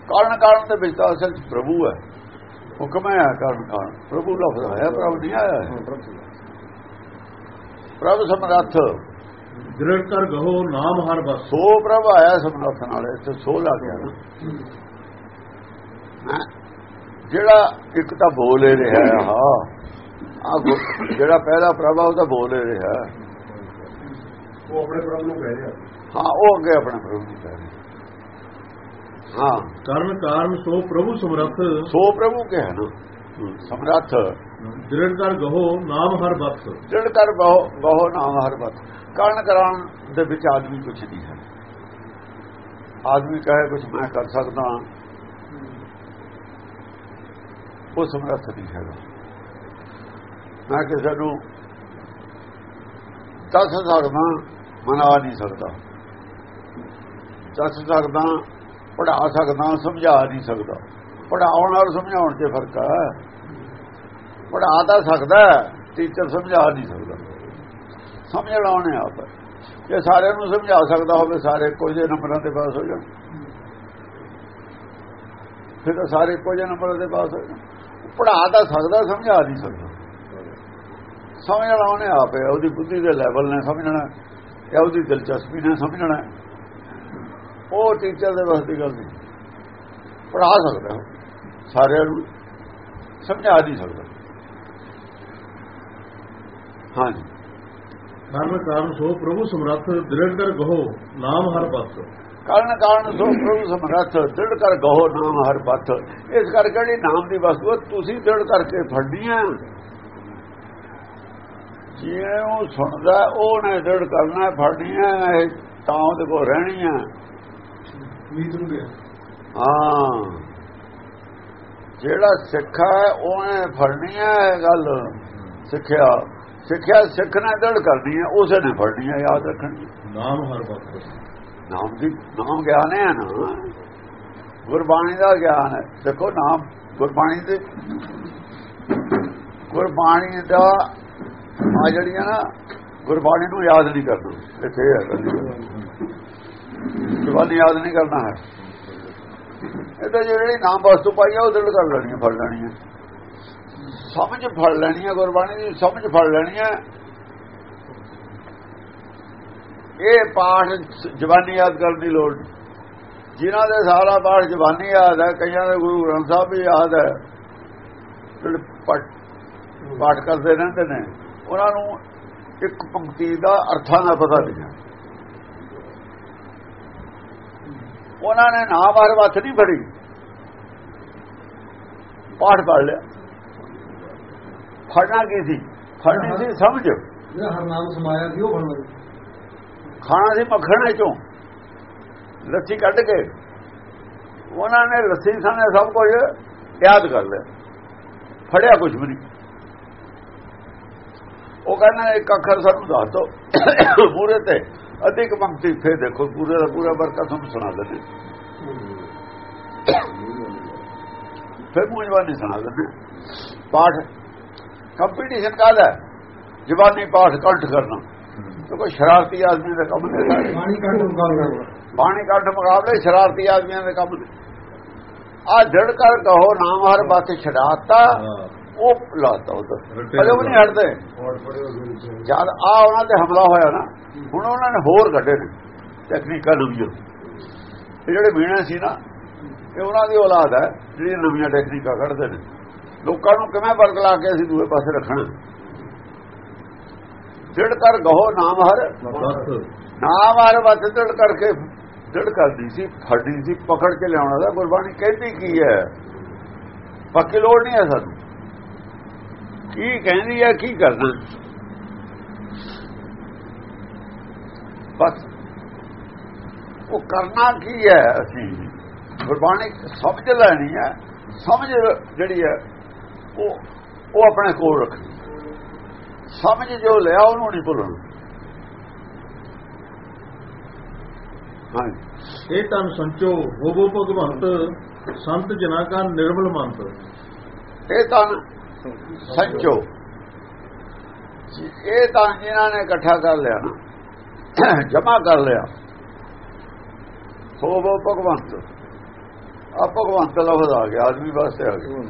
ਕਾਰਨ ਕਾਰਨ ਦੇ ਵਿੱਚ ਤਾਂ ਅਸਲ ਪ੍ਰਭੂ ਹੈ। ਹੁਕਮ ਹੈ ਕਾਰਨ ਕਾਰਨ। ਪ੍ਰਭੂ ਲਫ਼ਜ਼ ਹੈ ਪ੍ਰਭੂ ਨਹੀਂ ਆਇਆ ਹੈ। ਪ੍ਰਭ ਸਮਰੱਥ। ਦਿਰੜ ਕਰ ਗਹੋ ਨਾਮ ਹਰ ਵਕਤ ਸੋ ਪ੍ਰਭ ਆਇਆ ਸਮਰੱਥ ਨਾਲ ਇੱਥੇ ਸੋ ਲਾ ਗਿਆ? ਜਿਹੜਾ ਇੱਕ ਤਾਂ ਬੋਲ ਹੀ ਰਿਹਾ ਹੈ ਹਾਂ। ਆ ਜਿਹੜਾ ਪਹਿਲਾ ਪ੍ਰਭ ਉਹ ਤਾਂ ਬੋਲ ਹੀ ਰਿਹਾ ਹੈ। ਉਹ ਆਪਣੇ ਪ੍ਰਭ ਨੂੰ ਕਹਿ ਰਿਹਾ। ਹਾਂ ਉਹ ਅੱਗੇ ਆਪਣੇ ਪ੍ਰਭੂ ਨੂੰ ਕਹਿ ਰਿਹਾ ਹਾਂ। ਕਾਰਨ ਕਾਰਨ ਸੋ ਪ੍ਰਭੂ ਸਮਰੱਥ। ਸੋ ਪ੍ਰਭੂ ਕੇ ਹੈ ਨਾ? ਸਮਰੱਥ। ਦਿਰੜ ਕਰ ਗਹੋ ਨਾਮ ਹਰ ਵਕਤ ਜੜ ਕਰ ਬਹੁ ਬਹੁ ਨਾਮ ਹਰ ਬਤ। ਕਾਰਨ ਕਰਾਉਣ ਦੇ ਵਿੱਚ ਆਦਮੀ ਕੁਝ ਨਹੀਂ ਹੈ। ਆਦਮੀ ਕਹੇ ਕੁਝ ਮੈਂ ਕਰ ਸਕਦਾ ਉਹ ਸਮਰੱਥ ਨਹੀਂ ਹੈਗਾ। ਮੈਂ ਕਿਸੇ ਨੂੰ ਦੱਸ ਸਕਦਾ ਮਨਾ ਨਹੀਂ ਸਕਦਾ। ਦੱਸ ਸਕਦਾ ਪੜਾ ਸਕਦਾ, ਸਮਝਾ ਨਹੀਂ ਸਕਦਾ। ਪੜਾਉਣ ਔਰ ਸਮਝਾਉਣ 'ਚ ਫ਼ਰਕ ਆ ਪੜਾ ਤਾਂ ਸਕਦਾ, ਟੀਚਰ ਸਮਝਾ ਨਹੀਂ ਸਕਦਾ। ਸਮਝਣਾ ਉਹਨੇ ਆਪ। ਹੈ। ਜੇ ਸਾਰਿਆਂ ਨੂੰ ਸਮਝਾ ਸਕਦਾ ਹੋਵੇ, ਸਾਰੇ ਕੋਈ ਜਿਹੇ ਨੰਬਰਾਂ ਤੇ ਪਾਸ ਹੋ ਜਾਣ। ਫਿਰ ਤਾਂ ਸਾਰੇ ਕੋਈ ਜਿਹੇ ਨੰਬਰਾਂ ਤੇ ਪਾਸ ਹੋ ਜਾਣ। ਪੜਾ ਤਾਂ ਸਕਦਾ, ਸਮਝਾ ਨਹੀਂ ਸਕਦਾ। ਸਮਝਣਾ ਉਹਨੇ ਆਪ ਹੈ। ਉਹਦੀ ਬੁੱਧੀ ਦੇ ਲੈਵਲ ਨੇ ਸਮਝਣਾ। ਜਾਂ ਉਹਦੀ ਦਿਲਚਸਪੀ ਨੇ ਸਮਝਣਾ। ਉਹ ਟੀਚਰ ਦੇ ਵਸ ਦੀ ਗੱਲ ਨਹੀਂ। ਪੜਾ ਸਕਦਾ। ਸਾਰਿਆਂ ਨੂੰ ਸਮਝਾ ਨਹੀਂ ਸਕਦਾ। ਹਾਂਜੀ। ਕਾਰਨ ਕਾਰਨ ਸੋ ਪ੍ਰਭੂ ਸਮਰੱਥ ਦਿਰੜ ਕਰ ਗਹੋ ਨਾਮ ਹਰ ਵਕਤ ਕਾਰਨ ਕਾਰਨ ਸੋ ਪ੍ਰਭੂ ਸਮਰੱਥ ਦ੍ਰਿੜ ਕਰ ਗਹੋ ਨਾਮ ਹਰ ਪੱਥ ਇਸ ਕਰਕੇ ਜਿਹੜੀ ਨਾਮ ਦੀ ਵਸਤੂ ਹੈ, ਤੁਸੀਂ ਦ੍ਰਿੜ ਕਰਕੇ ਫੜਨੀਆਂ। ਜੇ ਉਹ ਸੁਣਦਾ ਉਹਨੇ ਦ੍ਰਿੜ ਕਰਨਾ ਫੜਨੀਆਂ ਇਹ ਤਾਂ ਉਹਦੇ ਕੋਲ ਰਹਿਣੀਆਂ। ਮੀਤ ਨੂੰ ਗਿਆ ਹਾਂ। ਜਿਹੜਾ ਸਿੱਖਾ ਹੈ ਉਹਨੇ ਫੜਨੀਆਂ ਇਹ ਗੱਲ। ਸਿੱਖਿਆ। ਸਿੱਖਿਆ ਸਿੱਖ ਨੇ ਦ੍ਰਿੜ ਕਰਨੀ ਹੈ ਉਸੇ ਨੇ ਫੜਨੀ ਹੈ ਯਾਦ ਰੱਖਣੀ ਨਾਮ ਹਰ ਵਕਤ ਨਾਮ ਦੀ ਨਾਮ ਗਿਆਨ ਹੈ ਨਾ। ਗੁਰਬਾਣੀ ਦਾ ਗਿਆਨ ਹੈ। ਦੇਖੋ ਨਾਮ ਗੁਰਬਾਣੀ ਦੇ ਗੁਰਬਾਣੀ ਦਾ ਆ ਜਿਹੜੀਆਂ ਨਾ ਗੁਰਬਾਣੀ ਨੂੰ ਯਾਦ ਨਹੀਂ ਕਰਨਾ। ਇੱਥੇ ਹੈ। ਜਵਾਨੀ ਯਾਦ ਨਹੀਂ ਕਰਨਾ ਹੈ। ਇਹ ਤਾਂ ਜਿਹੜੀ ਨਾਮ ਵਸਤੂ ਪਾਈ ਆ, ਉਹ ਦਿਲ ਕਰ ਲੈਣੀ ਹੈ ਫੜ ਲੈਣੀ ਹੈ ਸਮਝ ਫੜ ਲੈਣੀ ਹੈ ਗੁਰਬਾਣੀ ਦੀ ਸਮਝ ਫੜ ਲੈਣੀ ਹੈ ਇਹ ਪਾਠ ਜਵਾਨੀ ਯਾਦ ਕਰਨ ਦੀ ਲੋੜ ਨਹੀਂ। ਜਿਨ੍ਹਾਂ ਦੇ ਸਾਰਾ ਪਾਠ ਜਵਾਨੀ ਯਾਦ ਹੈ, ਕਈਆਂ ਦੇ ਗੁਰੂ ਗ੍ਰੰਥ ਸਾਹਿਬ ਵੀ ਯਾਦ ਹੈ। ਪਾਠ ਕਰਦੇ ਰਹਿੰਦੇ ਨੇ, ਉਹਨਾਂ ਨੂੰ ਇੱਕ ਪੰਕਤੀ ਦਾ ਅਰਥਾਂ ਦਾ ਪਤਾ ਨਹੀਂ ਹੈ ਉਹਨਾਂ ਨੇ ਨਾਮ ਹਰ ਵਕਤ ਨਹੀਂ ਫੜੀ। ਪਾਠ ਪੜ ਲਿਆ। ਫੜਨਾ ਕੀ ਸੀ? ਫੜਨੀ ਸੀ ਸਮਝ। ਜਿਹੜਾ ਹਰਨਾਮ ਸਮਾਇਆ ਸੀ ਉਹ ਬਣਦਾ ਖਾਣਾ ਸੀ ਮੱਖਣ ਚੋਂ ਲੱਸੀ ਕੱਢ ਕੇ। ਉਹਨਾਂ ਨੇ ਲੱਸੀ ਸਾਨੇ ਸਭ ਕੁਝ ਯਾਦ ਕਰ ਲਿਆ। ਫੜਿਆ ਕੁਝ ਵੀ ਨਹੀਂ। ਉਹ ਕਹਿੰਦਾ ਇੱਕ ਅੱਖਰ ਸਾਨੂੰ ਦੱਸ ਦੋ। ਪੂਰੇ ਤੇ ਅਧਿਕ ਪੰਕਤੀ ਫੇਰ ਦੇਖੋ ਪੂਰੇ ਦਾ ਪੂਰਾ ਵਰਕਾ ਤੁਹਾਨੂੰ ਸੁਣਾ ਦਿੰਦੇ। ਫਿਰ ਮੂੰਹ ਜਵਾਨੀ ਸੁਣਾ ਦਿੰਦੇ। ਪਾਠ ਕੰਪੀਟੀਸ਼ਨ ਕਾਹਦਾ ਹੈ? ਜ਼ਬਾਨੀ ਪਾਠ ਕੰਠ ਕਰਨਾ। ਕੋਈ ਸ਼ਰਾਰਤੀ ਆਦਮੀ ਦਾ ਕੰਮ ਨਹੀਂ ਪਾਣੀ ਕੱਢ ਮੁਕਾਬਲਾ ਬਾਣੀ ਕੱਢ ਮੁਕਾਬਲੇ ਸ਼ਰਾਰਤੀ ਆਦਮੀਆਂ ਦੇ ਕੰਮ ਆ ਜੜ ਕਰ ਕਹੋ ਨਾਮ ਹਰ ਬਾਤ ਛਡਾਤਾ। ਉਹ ਲਾਤਾ ਉਧਰ ਅਜੇ ਵੀ ਨਹੀਂ ਹਟਦੇ। ਜਦ ਆ ਉਹਨਾਂ ਤੇ ਹਮਲਾ ਹੋਇਆ ਨਾ ਹੁਣ ਉਹਨਾਂ ਨੇ ਹੋਰ ਕੱਢੇ ਨੇ ਟੈਕਨੀਕਾਂ ਨਵੀਆਂ ਇਹ ਜਿਹੜੇ ਵੀਣਾ ਸੀ ਨਾ ਇਹ ਉਹਨਾਂ ਦੀ ਔਲਾਦ ਹੈ ਜਿਹੜੀ ਨਵੀਆਂ ਟੈਕਨੀਕਾਂ ਕੱਢਦੇ ਨੇ। ਲੋਕਾਂ ਨੂੰ ਕਿਵੇਂ ਬਰਗਲਾ ਕੇ ਅਸੀਂ ਦੂਏ ਪਾਸੇ ਰੱਖਣਾ? ਜੜ ਕਰ ਗਹੋ ਨਾਮ ਹਰ ਨਾਮ ਹਰ ਵਤ ਜੜ ਕਰਕੇ ਜੜ ਕਰਦੀ ਸੀ ਫੜਦੀ ਸੀ ਪਕੜ ਕੇ ਲਿਆਉਣਾ ਦਾ। ਗੁਰਬਾਣੀ ਕਹਿੰਦੀ ਕੀ ਹੈ? ਬਾਕੀ ਲੋੜ ਨਹੀਂ ਹੈ ਸਾਨੂੰ। ਕੀ ਕਹਿੰਦੀ ਹੈ ਕੀ ਕਰਨਾ? ਬਸ। ਉਹ ਕਰਨਾ ਕੀ ਹੈ ਅਸੀਂ? ਗੁਰਬਾਣੀ ਸਮਝ ਲੈਣੀ ਹੈ। ਸਮਝ ਜਿਹੜੀ ਹੈ ਉਹ ਉਹ ਆਪਣੇ ਕੋਲ ਰੱਖਣੀ। ਸਮਝ ਜੋ ਲਿਆ ਉਹਨੂੰ ਨਹੀਂ ਭੁੱਲਣਾ। ਹਾਂਜੀ। ਇਹ ਤਨ ਸੰਚੋ ਹੋਵੋ ਭਗਵੰਤ ਸੰਤ ਜਨਾ ਕਾ ਨਿਰਮਲ ਮੰਤ। ਇਹ ਤਾਂ ਸੱਚੋ। ਇਹ ਤਾਂ ਇਹਨਾਂ ਨੇ ਇਕੱਠਾ ਕਰ ਲਿਆ ਨਾ। ਜਮਾ ਕਰ ਲਿਆ। ਹੋਵੋ ਭਗਵੰਤ। ਆ ਭਗਵੰਤ ਲਫ਼ਜ਼ ਆ ਗਿਆ, ਆਦਮੀ ਵਾਸਤੇ ਆ ਗਿਆ।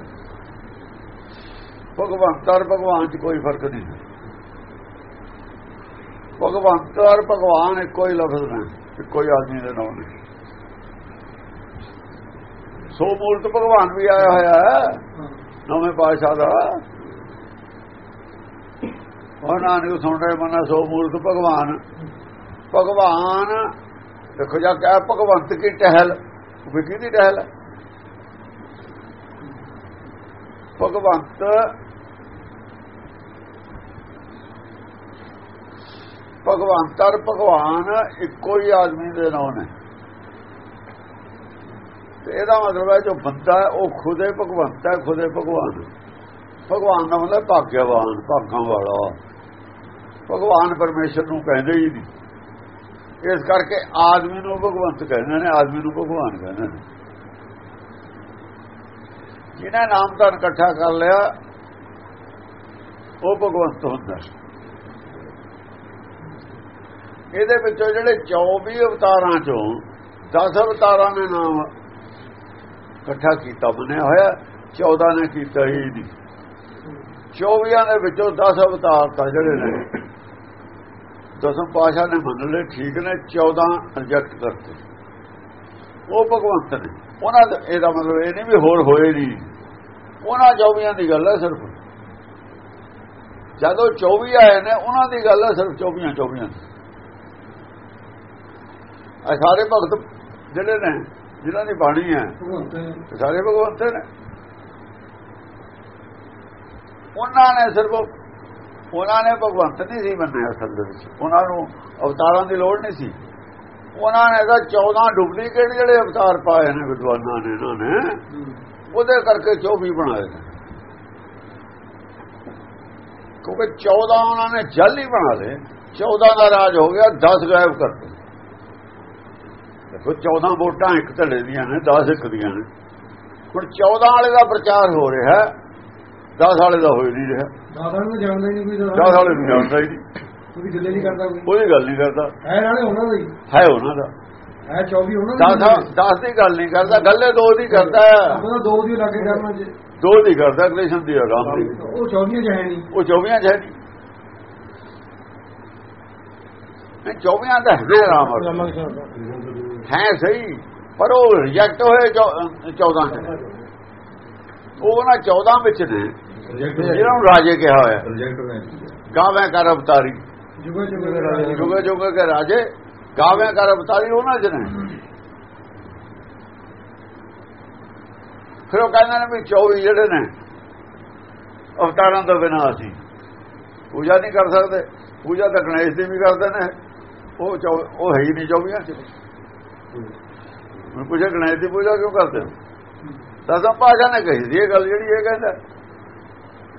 ਭਗਵੰਤ ਔਰ ਭਗਵਾਨ 'ਚ ਕੋਈ ਫ਼ਰਕ ਨਹੀਂ। ਭਗਵੰਤ ਔਰ ਭਗਵਾਨ ਇੱਕੋ ਹੀ ਲਫ਼ਜ਼ ਨੇ, ਇੱਕੋ ਹੀ ਆਦਮੀ ਦੇ ਨਾਮ ਨੇ। ਸੋ ਮੂਰਤ ਭਗਵਾਨ ਵੀ ਆਇਆ ਹੋਇਆ ਹੈ। ਨਵੇਂ ਪਾਤਸ਼ਾਹ ਦਾ। ਉਹ ਨਾਨਕ ਸੁਣ ਰਹੇ ਮਨਾ ਸੋ ਮੂਰਖ ਭਗਵਾਨ। ਭਗਵਾਨ, ਦੇਖੋ ਜਾ ਕਹਿ ਭਗਵੰਤ ਕੀ ਟਹਿਲ। ਵੀ ਕਿਹਦੀ ਟਹਿਲ? ਹੈ ਭਗਵੰਤ ਭਗਵੰਤ ਔਰ ਭਗਵਾਨ ਇੱਕੋ ਹੀ ਆਦਮੀ ਦੇ ਨਾਮ ਨੇ। ਤੇ ਇਹਦਾ ਮਤਲਬ ਹੈ ਜੋ ਬੰਦਾ ਉਹ ਖੁਦੇ ਭਗਵੰਤ ਹੈ, ਖੁਦੇ ਭਗਵਾਨ। ਭਗਵਾਨ ਦਾ ਮਤਲਬ ਭਾਗਿਆਵਾਨ ਭਾਗਾਂ ਵਾਲਾ। ਭਗਵਾਨ ਪਰਮੇਸ਼ਰ ਨੂੰ ਕਹਿੰਦੇ ਹੀ ਨਹੀਂ। ਇਸ ਕਰਕੇ ਆਦਮੀ ਨੂੰ ਭਗਵੰਤ ਕਹਿੰਦੇ ਨੇ, ਆਦਮੀ ਨੂੰ ਭਗਵਾਨ ਕਹਿੰਦੇ ਨੇ। ਜਿਹਨੇ ਨਾਮ ਤਾਂ ਇਕੱਠਾ ਕਰ ਲਿਆ, ਉਹ ਭਗਵੰਤ ਹੁੰਦਾ ਇਹਦੇ ਵਿੱਚੋਂ ਜਿਹੜੇ 24 ਅਵਤਾਰਾਂ ਚੋਂ 10 ਅਵਤਾਰਾਂ ਦੇ ਨਾਮ ਇਕੱਠਾ ਕੀਤਾ ਮੰਨਿਆ ਹੋਇਆ 14 ਨੇ ਕੀਤਾ ਹੀ ਨਹੀਂ। 24 ਦੇ ਵਿੱਚੋਂ 10 ਅਵਤਾਰ ਤਾਂ ਜਿਹੜੇ ਨੇ, ਦਸਮ ਪਾਸ਼ਾ ਨੇ ਮੰਨ ਲਏ, ਠੀਕ ਨੇ 14 ਰਿਜੈਕਟ ਕਰਤੇ। ਉਹ ਭਗਵੰਤ ਨੇ। ਉਹਨਾਂ ਦਾ ਇਹਦਾ ਮਤਲਬ ਇਹ ਨਹੀਂ ਵੀ ਹੋਰ ਹੋਏ ਨਹੀਂ। ਉਹਨਾਂ 24 ਦੀ ਗੱਲ ਹੈ ਸਿਰਫ। ਜਦੋਂ 24 ਆਏ ਨੇ, ਉਹਨਾਂ ਦੀ ਗੱਲ ਹੈ ਸਿਰਫ 24 24 ਆ ਸਾਰੇ ਭਗਤ ਜਿਹੜੇ ਨੇ ਜਿਨ੍ਹਾਂ ਦੀ ਬਾਣੀ ਹੈ। ਸਾਰੇ ਭਗਵੰਤ ਨੇ। ਉਹਨਾਂ ਨੇ ਸਿਰਫ ਉਹਨਾਂ ਨੇ ਭਗਵੰਤ ਨਹੀਂ ਸੀ ਮੰਨਿਆ ਅਸਲ ਦੇ ਵਿੱਚ। ਉਹਨਾਂ ਨੂੰ ਅਵਤਾਰਾਂ ਦੀ ਲੋੜ ਨਹੀਂ ਸੀ। ਉਹਨਾਂ ਨੇ ਤਾਂ 14 ਡੁਪਲੀਕੇਟ ਜਿਹੜੇ ਅਵਤਾਰ ਪਾਏ ਨੇ ਵਿਦਵਾਨਾਂ ਨੇ ਇਹਨਾਂ ਨੇ ਉਹਦੇ ਕਰਕੇ 24 ਬਣਾਏ ਨੇ। ਕਿਉਂਕਿ 14 ਉਹਨਾਂ ਨੇ ਜਲ ਹੀ ਬਣਾ ਲਏ। 14 ਦਾ ਰਾਜ ਹੋ ਗਿਆ 10 ਗਾਇਬ ਕਰਤੇ ਦੇਖੋ 14 ਵੋਟਾਂ ਇੱਕ ਧੜੇ ਦੀਆਂ ਨੇ 10 ਇੱਕ ਦੀਆਂ ਨੇ। ਹੁਣ 14 ਵਾਲੇ ਦਾ ਪ੍ਰਚਾਰ ਹੋ ਰਿਹਾ 10 ਵਾਲੇ ਦਾ ਹੋ ਨਹੀਂ ਰਿਹਾ। ਦਾਦਾ ਨੂੰ ਜਾਣਦਾ ਹੀ ਨਹੀਂ ਕੋਈ 10 ਦਾਦਾ ਵਾਲੇ ਨੂੰ ਜਾਣਦਾ ਹੀ ਨਹੀਂ। ਕੋਈ ਗੱਲੇ ਨਹੀਂ ਕਰਦਾ ਕੋਈ। ਕੋਈ ਗੱਲ ਨਹੀਂ ਕਰਦਾ। ਹੈ ਨਾਲੇ ਉਹਨਾਂ ਦਾ ਹੀ। ਹੈ ਉਹਨਾਂ ਦਾ। ਹੈ 24 ਉਹਨਾਂ ਦਾ 10 10 ਦੀ ਗੱਲ ਨਹੀਂ ਕਰਦਾ ਗੱਲੇ ਦੋ ਦੀ ਕਰਦਾ ਹੈ। ਆਪਣਾ ਦੋ ਦੀ ਲਾਗੇ ਕਰਨਾ ਜੇ। ਦੋ ਦੀ ਕਰਦਾ ਕ੍ਰਿਸ਼ਨ ਦੀ ਆਰਾਮ ਉਹ 24 ਚ ਹੈ ਨਹੀਂ। ਉਹ 24 ਚ ਹੈ ਨਹੀਂ। ਇਹ 24 ਦਾ ਹੈ ਰਾਮ ਹੈ ਸਹੀ ਪਰ ਉਹ ਰਿਜੈਕਟ ਹੋਏ 14 ਚ ਉਹ ਉਹਨਾਂ 14 ਵਿੱਚ ਨੇ। ਜਿਹਨਾਂ ਨੂੰ ਰਾਜੇ ਕਿਹਾ ਹੋਇਆ। ਨੇ ਗਾਵੇਂ ਕਰ ਅਵਤਾਰੀ। ਜੁਗੇ ਜੁਗੇ ਕੇ ਰਾਜੇ। ਗਾਵੇਂ ਕਰ ਅਵਤਾਰੀ ਉਹਨਾਂ ਚ ਨੇ। ਫਿਰ ਉਹ ਕਹਿੰਦੇ ਨੇ ਵੀ 24 ਜਿਹੜੇ ਨੇ ਅਵਤਾਰਾਂ ਤੋਂ ਬਿਨਾਂ ਅਸੀਂ ਪੂਜਾ ਨਹੀਂ ਕਰ ਸਕਦੇ। ਪੂਜਾ ਤਾਂ ਗਣੇਸ਼ ਦੀ ਵੀ ਕਰਦੇ ਨੇ। ਉਹ ਚੌ- ਉਹ ਹੈ ਹੀ ਨਹੀਂ 24 ਚ ਮੈਂ ਪੁੱਛਿਆ ਗਣੇਸ਼ ਦੀ ਪੂਜਾ ਕਿਉਂ ਕਰਦੇ ਹੋ? ਪਾਸ਼ਾ ਨੇ ਕਹੀ ਸੀ ਇਹ ਗੱਲ ਜਿਹੜੀ ਇਹ ਕਹਿੰਦਾ।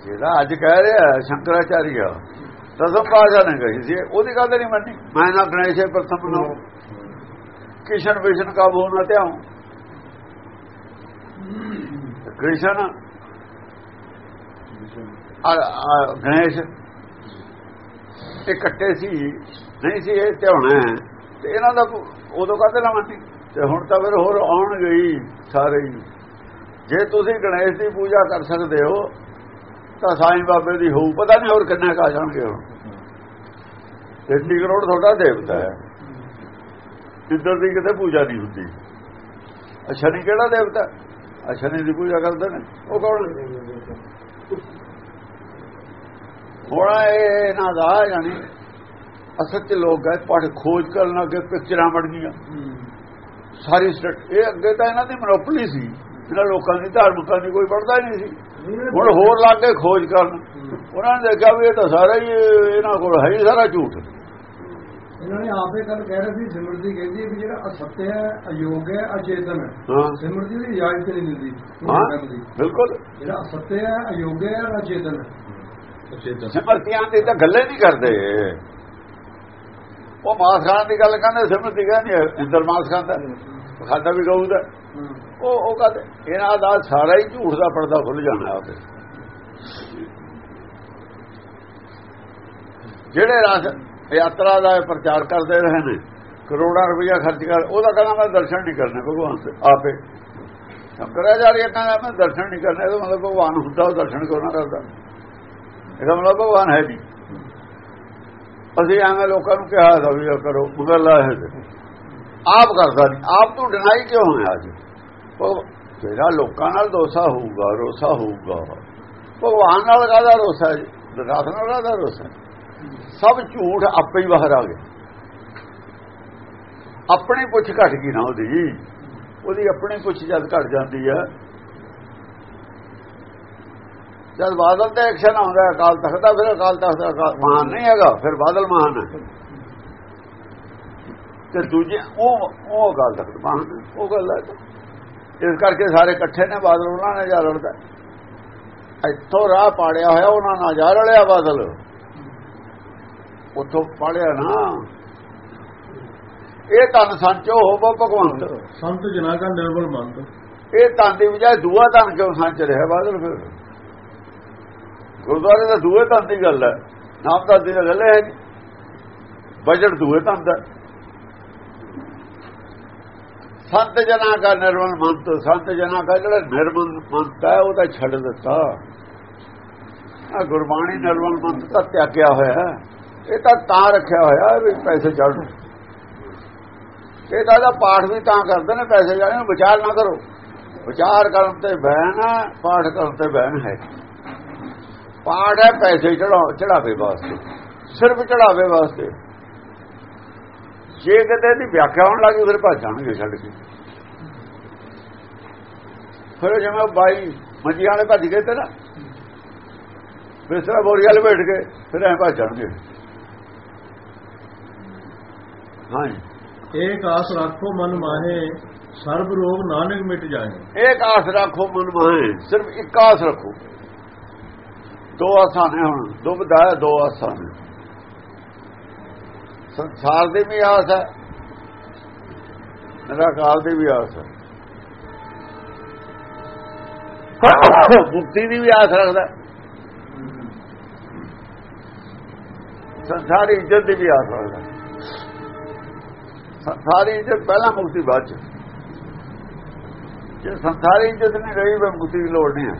ਜਿਹੜਾ ਅੱਜ ਕਹਿ ਰਿਹਾ ਸ਼ੰਕਰਾਚਾਰੀਆ ਦਸਮ ਪਾਸ਼ਾ ਨੇ ਕਹੀ ਸੀ, ਉਹਦੀ ਗੱਲ ਨਹੀਂ ਮੰਨੀ। ਮੈਂ ਨਾ ਗਣੇਸ਼ ਹੈ ਪ੍ਰਥਮ ਨੂੰ ਕਿਸ਼ਨ ਵਿਸ਼ਨ ਕਾ ਬੋਲ ਨਾ ਧਿਆਉ। ਕ੍ਰਿਸ਼ਨ ਆ ਆ ਗਣੇਸ਼ ਇਕੱਠੇ ਸੀ। ਨਹੀਂ ਸੀ ਇਹ ਧਿਆਉਣਾ ਹੈ। ਤੇ ਇਹਨਾਂ ਦਾ ਉਦੋਂ ਕਾਹਦੇ ਨਾ ਤੇ ਹੁਣ ਤਾਂ ਫਿਰ ਹੋਰ ਆਉਣ ਗਈ ਸਾਰੇ ਹੀ। ਜੇ ਤੁਸੀਂ ਗਣੇਸ਼ ਦੀ ਪੂਜਾ ਕਰ ਸਕਦੇ ਹੋ, ਤਾਂ ਸਾਈਂ ਬਾਬੇ ਦੀ ਹੋਊ। ਪਤਾ ਨਹੀਂ ਹੋਰ ਕਿੰਨੇ ਕਾ ਜਾਣਗੇ ਹੁਣ। 30 ਕਰੋੜ ਤੁਹਾਡਾ ਦੇਵਤਾ ਹੈ। ਇੱਧਰ ਦੀ ਕਿਤੇ ਪੂਜਾ ਨਹੀਂ ਹੁੰਦੀ। ਅੱਛਾ ਕਿਹੜਾ ਦੇਵਤਾ? ਅੱਛਾ ਦੀ ਪੂਜਾ ਕਰਦੇ ਨੇ। ਉਹ ਕੌਣ ਹੁਣ ਇਹ ਇਹਨਾਂ ਦਾ ਜਾਣੀ। ਅਸਲ ਚ ਲੋਕ ਗਏ ਪੜ ਖੋਜ ਕਰਨ ਲੱਗੇ ਪਿਕਚਰਾਂ ਬਣ ਗਈਆਂ ਸਾਰੀ ਸਟੇਟ ਇਹ ਅੱਗੇ ਤਾਂ ਇਹਨਾਂ ਦੀ ਮਨੋਪਲੀ ਸੀ। ਇਹਨਾਂ ਲੋਕਾਂ ਦੀ ਧਾਰਮਿਕਾਂ ਦੀ ਕੋਈ ਪੜਦਾ ਹੀ ਨਹੀਂ ਸੀ। ਹੁਣ ਹੋਰ ਲੱਗ ਕੇ ਖੋਜ ਕਰਨ। ਉਹਨਾਂ ਨੇ ਦੇਖਿਆ ਵੀ ਇਹ ਤਾਂ ਸਾਰਾ ਹੀ ਇਹਨਾਂ ਕੋਲ ਹੈ ਹੀ ਸਾਰਾ ਝੂਠ। ਇਹਨਾਂ ਨੇ ਆਪੇ ਗੱਲ ਕਹਿ ਰਹੇ ਸੀ ਸਿਮਰਤੀ ਕਹਿੰਦੀ ਹੈ ਵੀ ਜਿਹੜਾ ਅਸੱਤ ਹੈ ਅਯੋਗ ਹੈ ਅਚੇਤਨ ਹੈ। ਸਿਮਰਤੀ ਦੀ ਇਜਾਜ਼ਤ ਨਹੀਂ ਦਿੰਦੀ ਹਾਂ। ਕਰਨ ਦੀ। ਬਿਲਕੁਲ। ਜਿਹੜਾ ਅਸੱਤ ਹੈ ਅਯੋਗ ਹੈ ਅਚੇਤਨ ਹੈ। ਸਿਮਰਤੀਆਂ ਦੀ ਤਾਂ ਗੱਲੇ ਨਹੀਂ ਕਰਦੇ। ਉਹ ਮਾਸ ਖਾਣ ਦੀ ਗੱਲ ਕਹਿੰਦੇ ਸਿਮਰਤੀ ਕਹਿੰਦੀ ਇੰਦਰ ਮਾਸ ਖਾਂਦਾ ਖਾਦਾ ਵੀ ਗਊ ਦਾ। ਉਹ ਉਹ ਕਹਿੰਦੇ ਇਹਨਾਂ ਦਾ ਸਾਰਾ ਹੀ ਝੂਠ ਦਾ ਪਰਦਾ ਖੁੱਲ ਜਾਣਾ ਆਪੇ ਜਿਹੜੇ ਰਸ ਯਾਤਰਾ ਦਾ ਪ੍ਰਚਾਰ ਕਰਦੇ ਰਹੇ ਨੇ, ਕਰੋੜਾਂ ਰੁਪਇਆ ਖਰਚ ਕਰ, ਉਹਦਾ ਕਹਿੰਦਾ ਮੈਂ ਦਰਸ਼ਨ ਨਹੀਂ ਕਰਨੇ, ਭਗਵਾਨ ਦੇ ਆਪੇ। ਸ਼ੰਕਰਾਚਾਰਿਆ ਕਹਿੰਦਾ, ਮੈਂ ਦਰਸ਼ਨ ਨਹੀਂ ਕਰਨੇ, ਇਹਦਾ ਮਤਲਬ ਭਗਵਾਨ ਹੁੰਦਾ, ਉਹ ਦਰਸ਼ਨ ਕਿਉਂ ਨਾ ਕਰਦਾ? ਇਹਦਾ ਮਤਲਬ ਭਗਵਾਨ ਹੈ ਜੀ ਅਸੀਂ ਐਵੇਂ ਲੋਕਾਂ ਨੂੰ ਕਿਹਾ ਦਾ ਵੀ ਕਰੋ ਮੁਗਲਾ ਹੈ ਆਪ ਕਰਦਾ ਨਹੀਂ। ਆਪ ਤੋਂ ਡਿਨਾਈ ਕਿਉਂ ਹੋਇਆ ਜੀ ਉਹ ਤੇਰਾ ਲੋਕਾਂ ਨਾਲ ਦੋਸਾ ਹੋਊਗਾ, ਰੋਸਾ ਹੋਊਗਾ। ਭਗਵਾਨ ਨਾਲ ਕਾਹਦਾ ਰੋਸਾ ਹੈ ਜੀ? ਰਾਤ ਨਾਲ ਕਾਹਦਾ ਰੋਸਾ ਸਭ ਝੂਠ ਆਪੇ ਹੀ ਬਾਹਰ ਆ ਗਿਆ ਆਪਣੀ ਪੁੱਛ ਘਟ ਗਈ ਨਾ ਉਹਦੀ। ਉਹਦੀ ਆਪਣੀ ਪੁੱਛ ਜਦ ਘਟ ਜਾਂਦੀ ਹੈ ਜਦ ਬਾਦਲ ਤੇ ਐਕਸ਼ਨ ਆਉਂਦਾ ਅਕਾਲ ਤਖਤ ਦਾ ਫਿਰ ਅਕਾਲ ਤਖਤ ਦਾ ਮਹਾਨ ਨਹੀਂ ਹੈਗਾ ਫਿਰ ਬਾਦਲ ਮਹਾਨ ਹੈ। ਤੇ ਦੂਜੇ ਉਹ ਉਹ ਅਕਾਲ ਤਖਤ ਮਹਾਨ ਉਹ ਗੱਲ ਹੈ। ਇਸ ਕਰਕੇ ਸਾਰੇ ਇਕੱਠੇ ਨੇ ਬਾਦਲ ਉਹਨਾਂ ਨੇ ਜਾ ਲੜਦਾ ਇੱਥੋਂ ਰਾਹ ਪਾੜਿਆ ਹੋਇਆ ਉਹਨਾਂ ਨਾਲ ਜਾ ਰਲਿਆ ਬਾਦਲ। ਉੱਥੋਂ ਪਾੜਿਆ ਨਾ। ਇਹ ਤਨ ਸੰਚੋ ਹੋਵੋ ਭਗਵੰਤ। ਸੰਤ ਜਨਾ ਕਾ ਨਿਰਮਲ ਮੰਤ। ਇਹ ਤਨ ਦੀ ਬਜਾਏ ਦੂਆ ਤਨ ਕਿਉਂ ਸੰਚ ਰਿਹਾ ਬਾਦਲ ਫਿਰ? ਗੁਰਦੁਆਰੇ ਦਾ ਦੂਏ ਧੰਨ ਦੀ ਗੱਲ ਹੈ ਨਾਮਦਾਦੀ ਦੀ ਗੱਲ ਹੈ ਬਜਟ ਦੂਏ ਧੰਨ ਦਾ। ਸੰਤ ਜਨਾ ਕਾ ਨਿਰਮਲ ਮੰਤ ਸੰਤ ਜਨਾ ਕਾ ਜਿਹੜਾ ਨਿਰਮਲ ਮੰਤ ਹੈ ਉਹ ਤਾਂ ਛੱਡ ਦਿੱਤਾ। ਆ ਗੁਰਬਾਣੀ ਨਿਰਮਲ ਮੰਤ ਤਾਂ ਤਿਆਗਿਆ ਹੋਇਆ ਹੈ। ਇਹ ਤਾਂ ਤਾਂ ਰੱਖਿਆ ਹੋਇਆ ਵੀ ਪੈਸੇ ਚੜ੍ਹਨ ਇਹ ਤਾਂ ਇਹਦਾ ਪਾਠ ਵੀ ਤਾਂ ਕਰਦੇ ਨੇ ਪੈਸੇ ਜਾਣੇ ਨੂੰ ਵਿਚਾਰ ਨਾ ਕਰੋ। ਵਿਚਾਰ ਕਰਨ ਤੇ ਬਹਿਨ ਹੈ, ਪਾਠ ਕਰਨ ਤੇ ਬਹਿਨ ਹੈ। ਪਾਠ ਹੈ ਪੈਸੇ ਚੜਾ ਚੜਾਵੇ ਵਾਸਤੇ। ਸਿਰਫ ਚੜਾਵੇ ਵਾਸਤੇ। ਜੇ ਕਿਤੇ ਦੀ ਵਿਆਖਿਆ ਹੋਣ ਲੱਗੀ ਫਿਰ ਭੱਜ ਜਾਣਗੇ ਛੱਡ ਕੇ। ਫਿਰ ਜਿਵੇਂ ਬਾਈ ਮੰਜੀ ਵਾਲੇ ਭੱਜ ਗਏ ਤੇ ਨਾ ਬਿਸਰਾ ਬੋਰੀ ਵਾਲੇ ਬੈਠ ਗਏ ਫਿਰ ਐ ਭੱਜ ਜਾਣਗੇ। ਹਾਂਜੀ ਏਕ ਆਸ ਰੱਖੋ ਮਨ ਮਾਹੇ ਸਰਬ ਰੋਗ ਨਾਨਕ ਮਿਟ ਜਾਏ। ਇੱਕ ਆਸ ਰੱਖੋ ਮਨ ਮਾਹੇ ਸਿਰਫ ਇੱਕ ਆਸ ਰੱਖੋ। ਦੋ ਆਸਾਂ ਨੇ ਹੁਣ ਦੁਬਦਾ ਹੈ, ਦੋ ਆਸਾਂ ਨੇ। ਸੰਸਾਰ ਦੀ ਵੀ ਆਸ ਹੈ ਨਿਰਾਕਾਰ ਦੀ ਵੀ ਆਸ ਹੈ। ਮੁਕਤੀ ਦੀ ਵੀ ਆਸ ਰੱਖਦਾ ਸੰਸਾਰੀ ਇੱਜ਼ਤ ਦੀ ਵੀ ਆਸ ਰੱਖਦਾ ਸੰਸਾਰੀ ਇੱਜ਼ਤ ਪਹਿਲਾਂ ਮੁਕਤੀ ਬਾਅਦ ਚ। ਜੇ ਸੰਸਾਰੀ ਇੱਜ਼ਤ ਨਹੀਂ ਰਹੀ ਤਾਂ ਮੁਕਤੀ ਦੀ ਲੋੜ ਨਹੀਂ ਹੈ।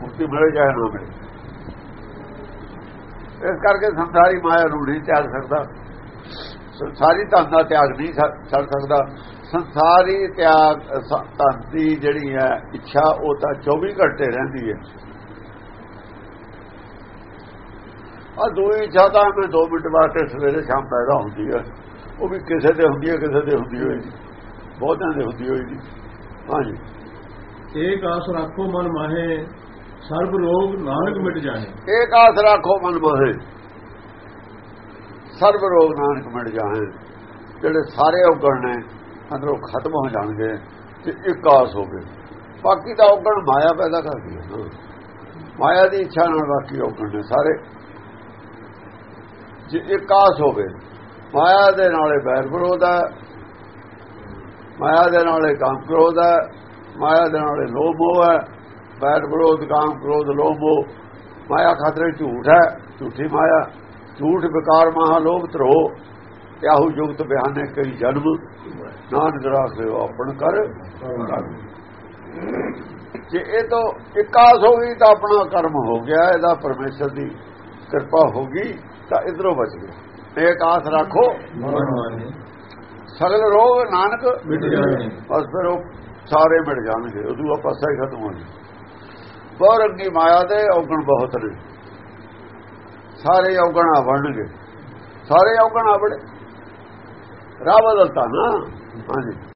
ਮੁਕਤੀ ਮਿਲੇ ਚਾਹੇ ਨਾ ਮਿਲੇ। ਇਸ ਕਰਕੇ ਸੰਸਾਰੀ ਮਾਇਆ ਨੂੰ ਨਹੀਂ ਤਿਆਗ ਸਕਦਾ। ਸੰਸਾਰੀ ਧਨ ਦਾ ਤਿਆਗ ਨਹੀਂ ਛੱਡ ਸਕਦਾ। ਸੰਸਾਰੀ ਤਿਆਗ ਧਨ ਦੀ ਜਿਹੜੀ ਹੈ ਇੱਛਾ, ਉਹ ਤਾਂ 24 ਘੰਟੇ ਰਹਿੰਦੀ ਹੈ। ਆ ਦੋਈ ਇੱਛਾ ਤਾਂ ਮੈਂ 2 ਮਿੰਟ ਵਾਸਤੇ ਸਵੇਰੇ ਸ਼ਾਮ ਪੈਦਾ ਹੁੰਦੀ ਹੈ। ਉਹ ਵੀ ਕਿਸੇ ਦੇ ਹੁੰਦੀ ਹੈ, ਕਿਸੇ ਦੇ ਹੁੰਦੀ ਹੋਈ ਨਹੀਂ। ਬਹੁਤਿਆਂ ਦੇ ਹੁੰਦੀ ਹੋਈ ਨਹੀਂ। ਹਾਂਜੀ। ਏਕ ਆਸ ਰੱਖੋ ਮਨ ਮਾਹੇ। ਸਰਬ ਰੋਗ ਨਾਨਕ ਮਿਟ ਜਾਏ। ਇੱਕ ਆਸ ਰੱਖੋ ਮਨ ਮੋਹੇ ਸਰਬ ਰੋਗ ਨਾਨਕ ਮਿਟ ਜਾਏ। ਜਿਹੜੇ ਸਾਰੇ ਔਗਣ ਨੇ, ਅੰਦਰੋਂ ਖਤਮ ਹੋ ਜਾਣਗੇ ਤੇ ਇੱਕ ਆਸ ਹੋਵੇ ਬਾਕੀ ਤਾਂ ਔਗਣ ਮਾਇਆ ਪੈਦਾ ਕਰਦੀ ਹੈ ਮਾਇਆ ਦੀ ਇੱਛਾ ਨਾਲ ਬਾਕੀ ਔਗਣ ਨੇ ਸਾਰੇ। ਜੇ ਇੱਕ ਆਸ ਹੋਵੇ, ਮਾਇਆ ਦੇ ਨਾਲੇ ਬੈਰ ਵਿਰੋਧ ਹੈ। ਮਾਇਆ ਦੇ ਨਾਲੇ ਕਾਮ ਕ੍ਰੋਧ ਹੈ। ਮਾਇਆ ਦੇ ਨਾਲੇ ਲੋਭ ਮੋਹ ਹੈ ਬੈਰ ਵਿਰੋਧ, ਕਾਮ ਕ੍ਰੋਧ ਲੋਭ ਮਾਇਆ ਖਾਤਰੇ ਝੂਠ ਹੈ, ਝੂਠੀ ਮਾਇਆ, ਝੂਠ ਵਿਕਾਰ ਮਹਾ ਲੋਭ ਧਰੋ ਯਾਹੂ ਜੁਗਤ ਬਿਆਨੇ ਕਈ ਜਨਮ। ਨਾਨਕ ਰਾਸ ਲਿਓ ਆਪਣ ਕਰ। ਜੇ ਇਹ ਤੋਂ ਇਕਾਸ ਹੋ ਗਈ ਤਾਂ ਆਪਣਾ ਕਰਮ ਹੋ ਗਿਆ, ਇਹਦਾ ਪਰਮੇਸ਼ਰ ਦੀ ਕਿਰਪਾ ਹੋ ਗਈ, ਤਾਂ ਇਧਰੋਂ ਬਚ ਗਿਆ ਇਹ ਆਸ ਰੱਖੋ। ਸਗਲ ਰੋਗ ਨਾਨਕ ਮਿਟ ਜਾਏ ਬਸ ਫਿਰ ਉਹ ਸਾਰੇ ਮਿਟ ਜਾਣਗੇ, ਉਦੋਂ ਆਪਾਂ ਪਾਸਾ ਹੀ ਖਤਮ ਹੋ ਜਾਣਾ। ਬਹੁਤ ਅੱਗੀ ਮਾਇਆ ਦੇ ਔਗਣ ਬਹੁਤ ਨੇ। ਸਾਰੇ ਔਗਣ ਆਵਣਗੇ ਸਾਰੇ ਔਗਣ ਆਵੜੇ ਰਾਹ ਬਦਲਤਾ ਨਾ ਹਾਂਜੀ।